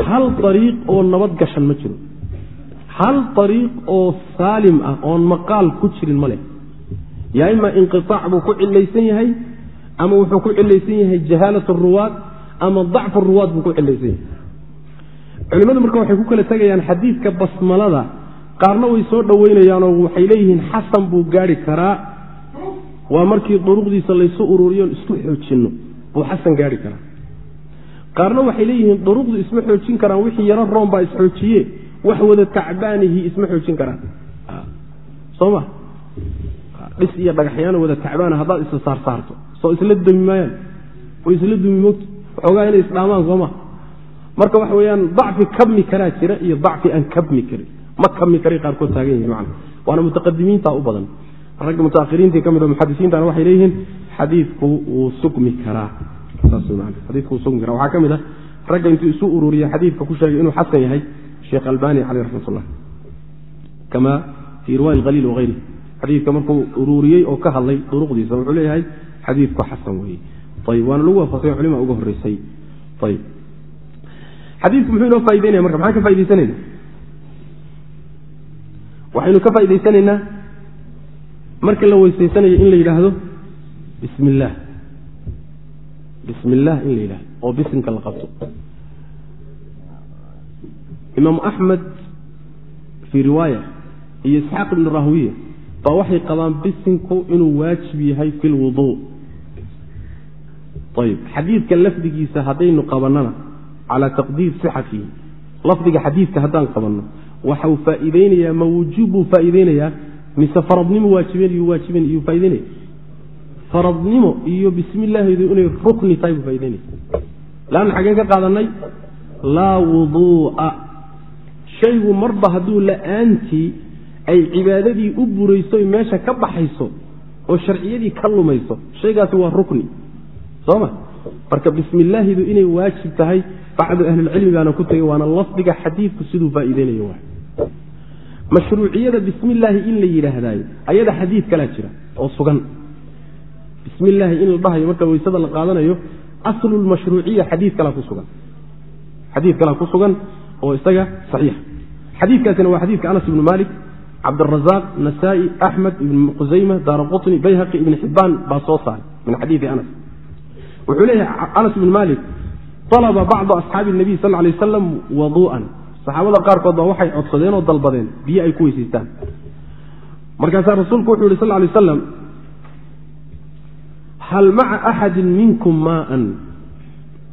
hal ariiq oo nabad gashan ma jiro. Hal ariiq oo saalim ah oon maqaal ku jirin ma leh. Yaa ima inqiaac buu ku cilaysan yahay ama wuxuu ku cilaysan yahay jahaalat ruwaad ama dacfu ruwaad buu ku cilaysan yahay. Culimmadu marka waxay ku kala tegayaan xadiidka basmalada qaarna way soo dhoweynayaanoo waxay leeyihiin xasan buu gaari karaa. Waa markii duruqdiisa laysu ururiyon isku xoojinno buu xasan gaari karaa. Qaarna waxay leeyihiin duruqdu isma xoojin karaan wixii yaro room baa isxoojiye wax wada tacbaanihi isma xoojin karaan. Soma dhis iyo dhagaxyaano wada tacbaana haddaad isa saarsaarto soo isla dumi maayaan way isla dumi mogto waxoogaa inay isdhaamaan sooma marka waxa weyaan dacfi kabmi karaa jira iyo dacfi aan kabmi karin. Ma kabmi karay qaarkood taagan yihiin man waana mutaqadimiinta u badan. Ragga mutaahiriintii ka mid o muxadisiintana waxay leeyihiin xadiidku wuu sugmi karaa. Saasadiku wuu sugmi kara waxaa ka mid ah ragga intuu isu ururiya xadiidka ku sheegay inuu xasan yahay sheekh albani caleyh raxmat kama fii riwaaya haliil wahayri xadiidka markuu ururiyey oo ka hadlay duruqdiisa wuxuu leeyahay xadiidku xasan weeye. Ayb waana lagu waafaqsay culima uga horeysay ayb xadiidku muxuu inoo faa'ideynaya marka? Maxaan ka faaidaysanayna waxaynu ka faa'idaysanaynaa marka la weysaysanayo in la yidhaahdo bismi illaah in la yidhahdo oo bisimka la qabto. Imaamu axmed fii riwaaya iyo isxaaq ibnu rahwiya baa waxay qabaan bisinku inuu waajib yahay fi lwuduu ayb. Xadiidka lafdigiisa haddaynu qabannana calaa taqdiir sixatihi lafdiga xadiidka haddaan qabanno waxau faa'iideynayaa ma wujuub buu faa'iideynayaa? Mise faradnimo waajiben iyuu waajiben iyuu faa'ideynaya faradnimo iyo bismi inay rukni tahay buu faa'ideynaya laanna xaggeen ka qaadanay laa wuduu'a. Shaygu marba hadduu la'aantii ay cibaadadii u burayso meesha ka baxayso oo sharciyadii ka lumayso shaygaasi waa rukni soo ma marka bismi illaahidu inay waajib tahay bacdu ahlilcilmigaana ku tegay waana lafdiga xadiidku siduu faa'iideynayo waay. Mashruuciyada bismi in la yidhaahdayo ayada xadiid kalaa jira oo sugan. Bismi in la dhahayo marka weysada la qaadanayo aslulmashruuciya xadiid kalaa ku sugan. Xadiid kalaa ku sugan oo isaga saxiixa xadiidkaasina waa xadiidka anas ibnu malik cabdirazaaq nasaa-i axmed ibn qusayma daara qutni bayhaqi ibn xibbaan baa soo saaray min xadiidi anas wuxuu leeyahay anas ibn malik alaba bacdu asxaabi nabiy sal lay wasalam waduu'an saxaabada qaarkood baa waxay codsadeen oo dalbadeen biyo ay ku weysaystaan. Markaasaa rasuulku wuxuu yihi sal lay wasalam hal maca axadin minkum maaan?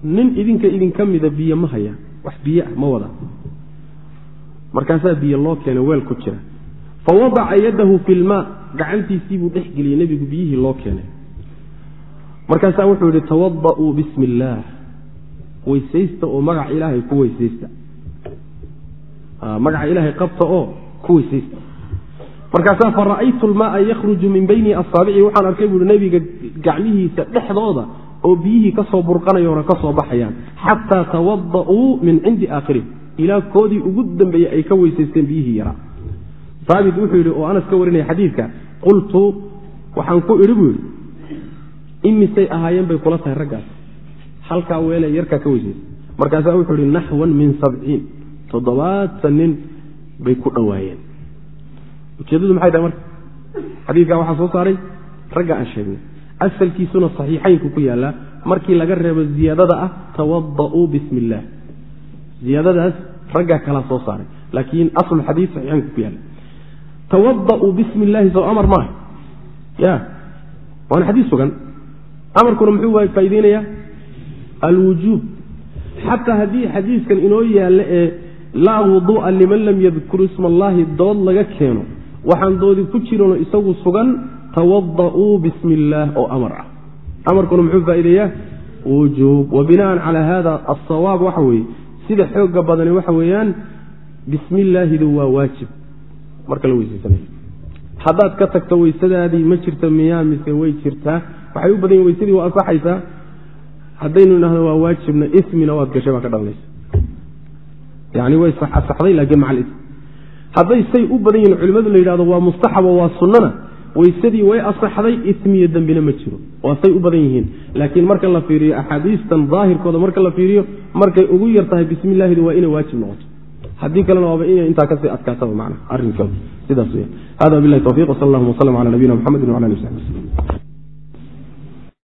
Nin idinka idinka mida biyo ma haya wax biyo ah ma wada. Markaasaa biyo loo keenay weel ku jira. Fa wadaca yadahu fi lmaa gacantiisii buu dhex geliyey nebigu biyihii loo keenay markaasaa wuxuu yihi tawada'uu bismi illaah weysaysta oo magaca ilaahay ku weysaysta. Magaca ilaahay qabta oo ku weysaysta. Markaasaa fa ra'aytu lmaaa yakhruju min bayni asaabici waxaan arkay buuhi nebiga gacmihiisa dhexdooda oo biyihii ka soo burqanayoona ka soo baxayaan. Xataa tawada'uu min cindi aakhirihim ilaa koodii ugu dambeeyey ay ka weysaysteen biyihii yaraa saabit wuxuu yidhi oo anas ka warinaya xadiidka qultu waxaan ku idhi buu yidhi imisay ahaayeen bay kula tahay raggaas. Halkaa weele yarkaa ka weysaysa markaasaa wuxuu ihi naxwan min sabciin. Toddobaatan nin bay ku dhowaayeen ujeeddadu maxay tahay marka? Xadiidkaa waxaa soo saaray ragga aan sheegnay. Asalkiisuna saxiixaynku ku yaallaa markii laga reebo ziyaadada ah tawada'uu bismi illaah ziyaadadaas raggaa kalaa soo saaray laakiin aslulxadiid saxiixaynku ku yaalla tawada'uu bismi illaahi soo amar maaha. Ya waana xadiis sugan amarkuna muxuu faaideynayaa alwujuub. Xataa haddii xadiiskan inoo yaallo ee laa wuduu'a liman lam yadkur isma allaahi dood laga keeno waxaan doodi ku jiranoo isagu sugan tawada'uu bismi illaah oo amar ah. Amarkuna muxuu faa'ideeyaa wujuub. Wa bina'an calaa hada asawaab waxa weeye sida xooga badani waxa weeyaan bismi illaahidu waa waajib. Marka la weysaysanayo haddaad ka tagto weysadaadii ma jirta miyaa mise way jirtaa waxay u badan yihiin weysadii waa ansaxaysaa. Haddaynu idhahdo waa waajibna ismina waad gashay baa ka dhalanaysa. Yani way asaxday laakiin maca alism hadday say u badan yihiin culimmadu la yidhahdo waa mustaxabo waa sunnana. Weysadii way asaxday ismiyo dembina ma jiro. Waa say u badan yihiin. Laakiin marka la fiiriyo axaadiistan daahirkooda marka la fiiriyo markay ugu yar bismi illahida waa inay waajib noqoto. Haddii kalena waaba inay intaa ka sii adkaataba man arinkooda sidaas w hada bilahi tawfiq wsal allahuma wslm ala nabiyina mxamedi wala ali sabi wslm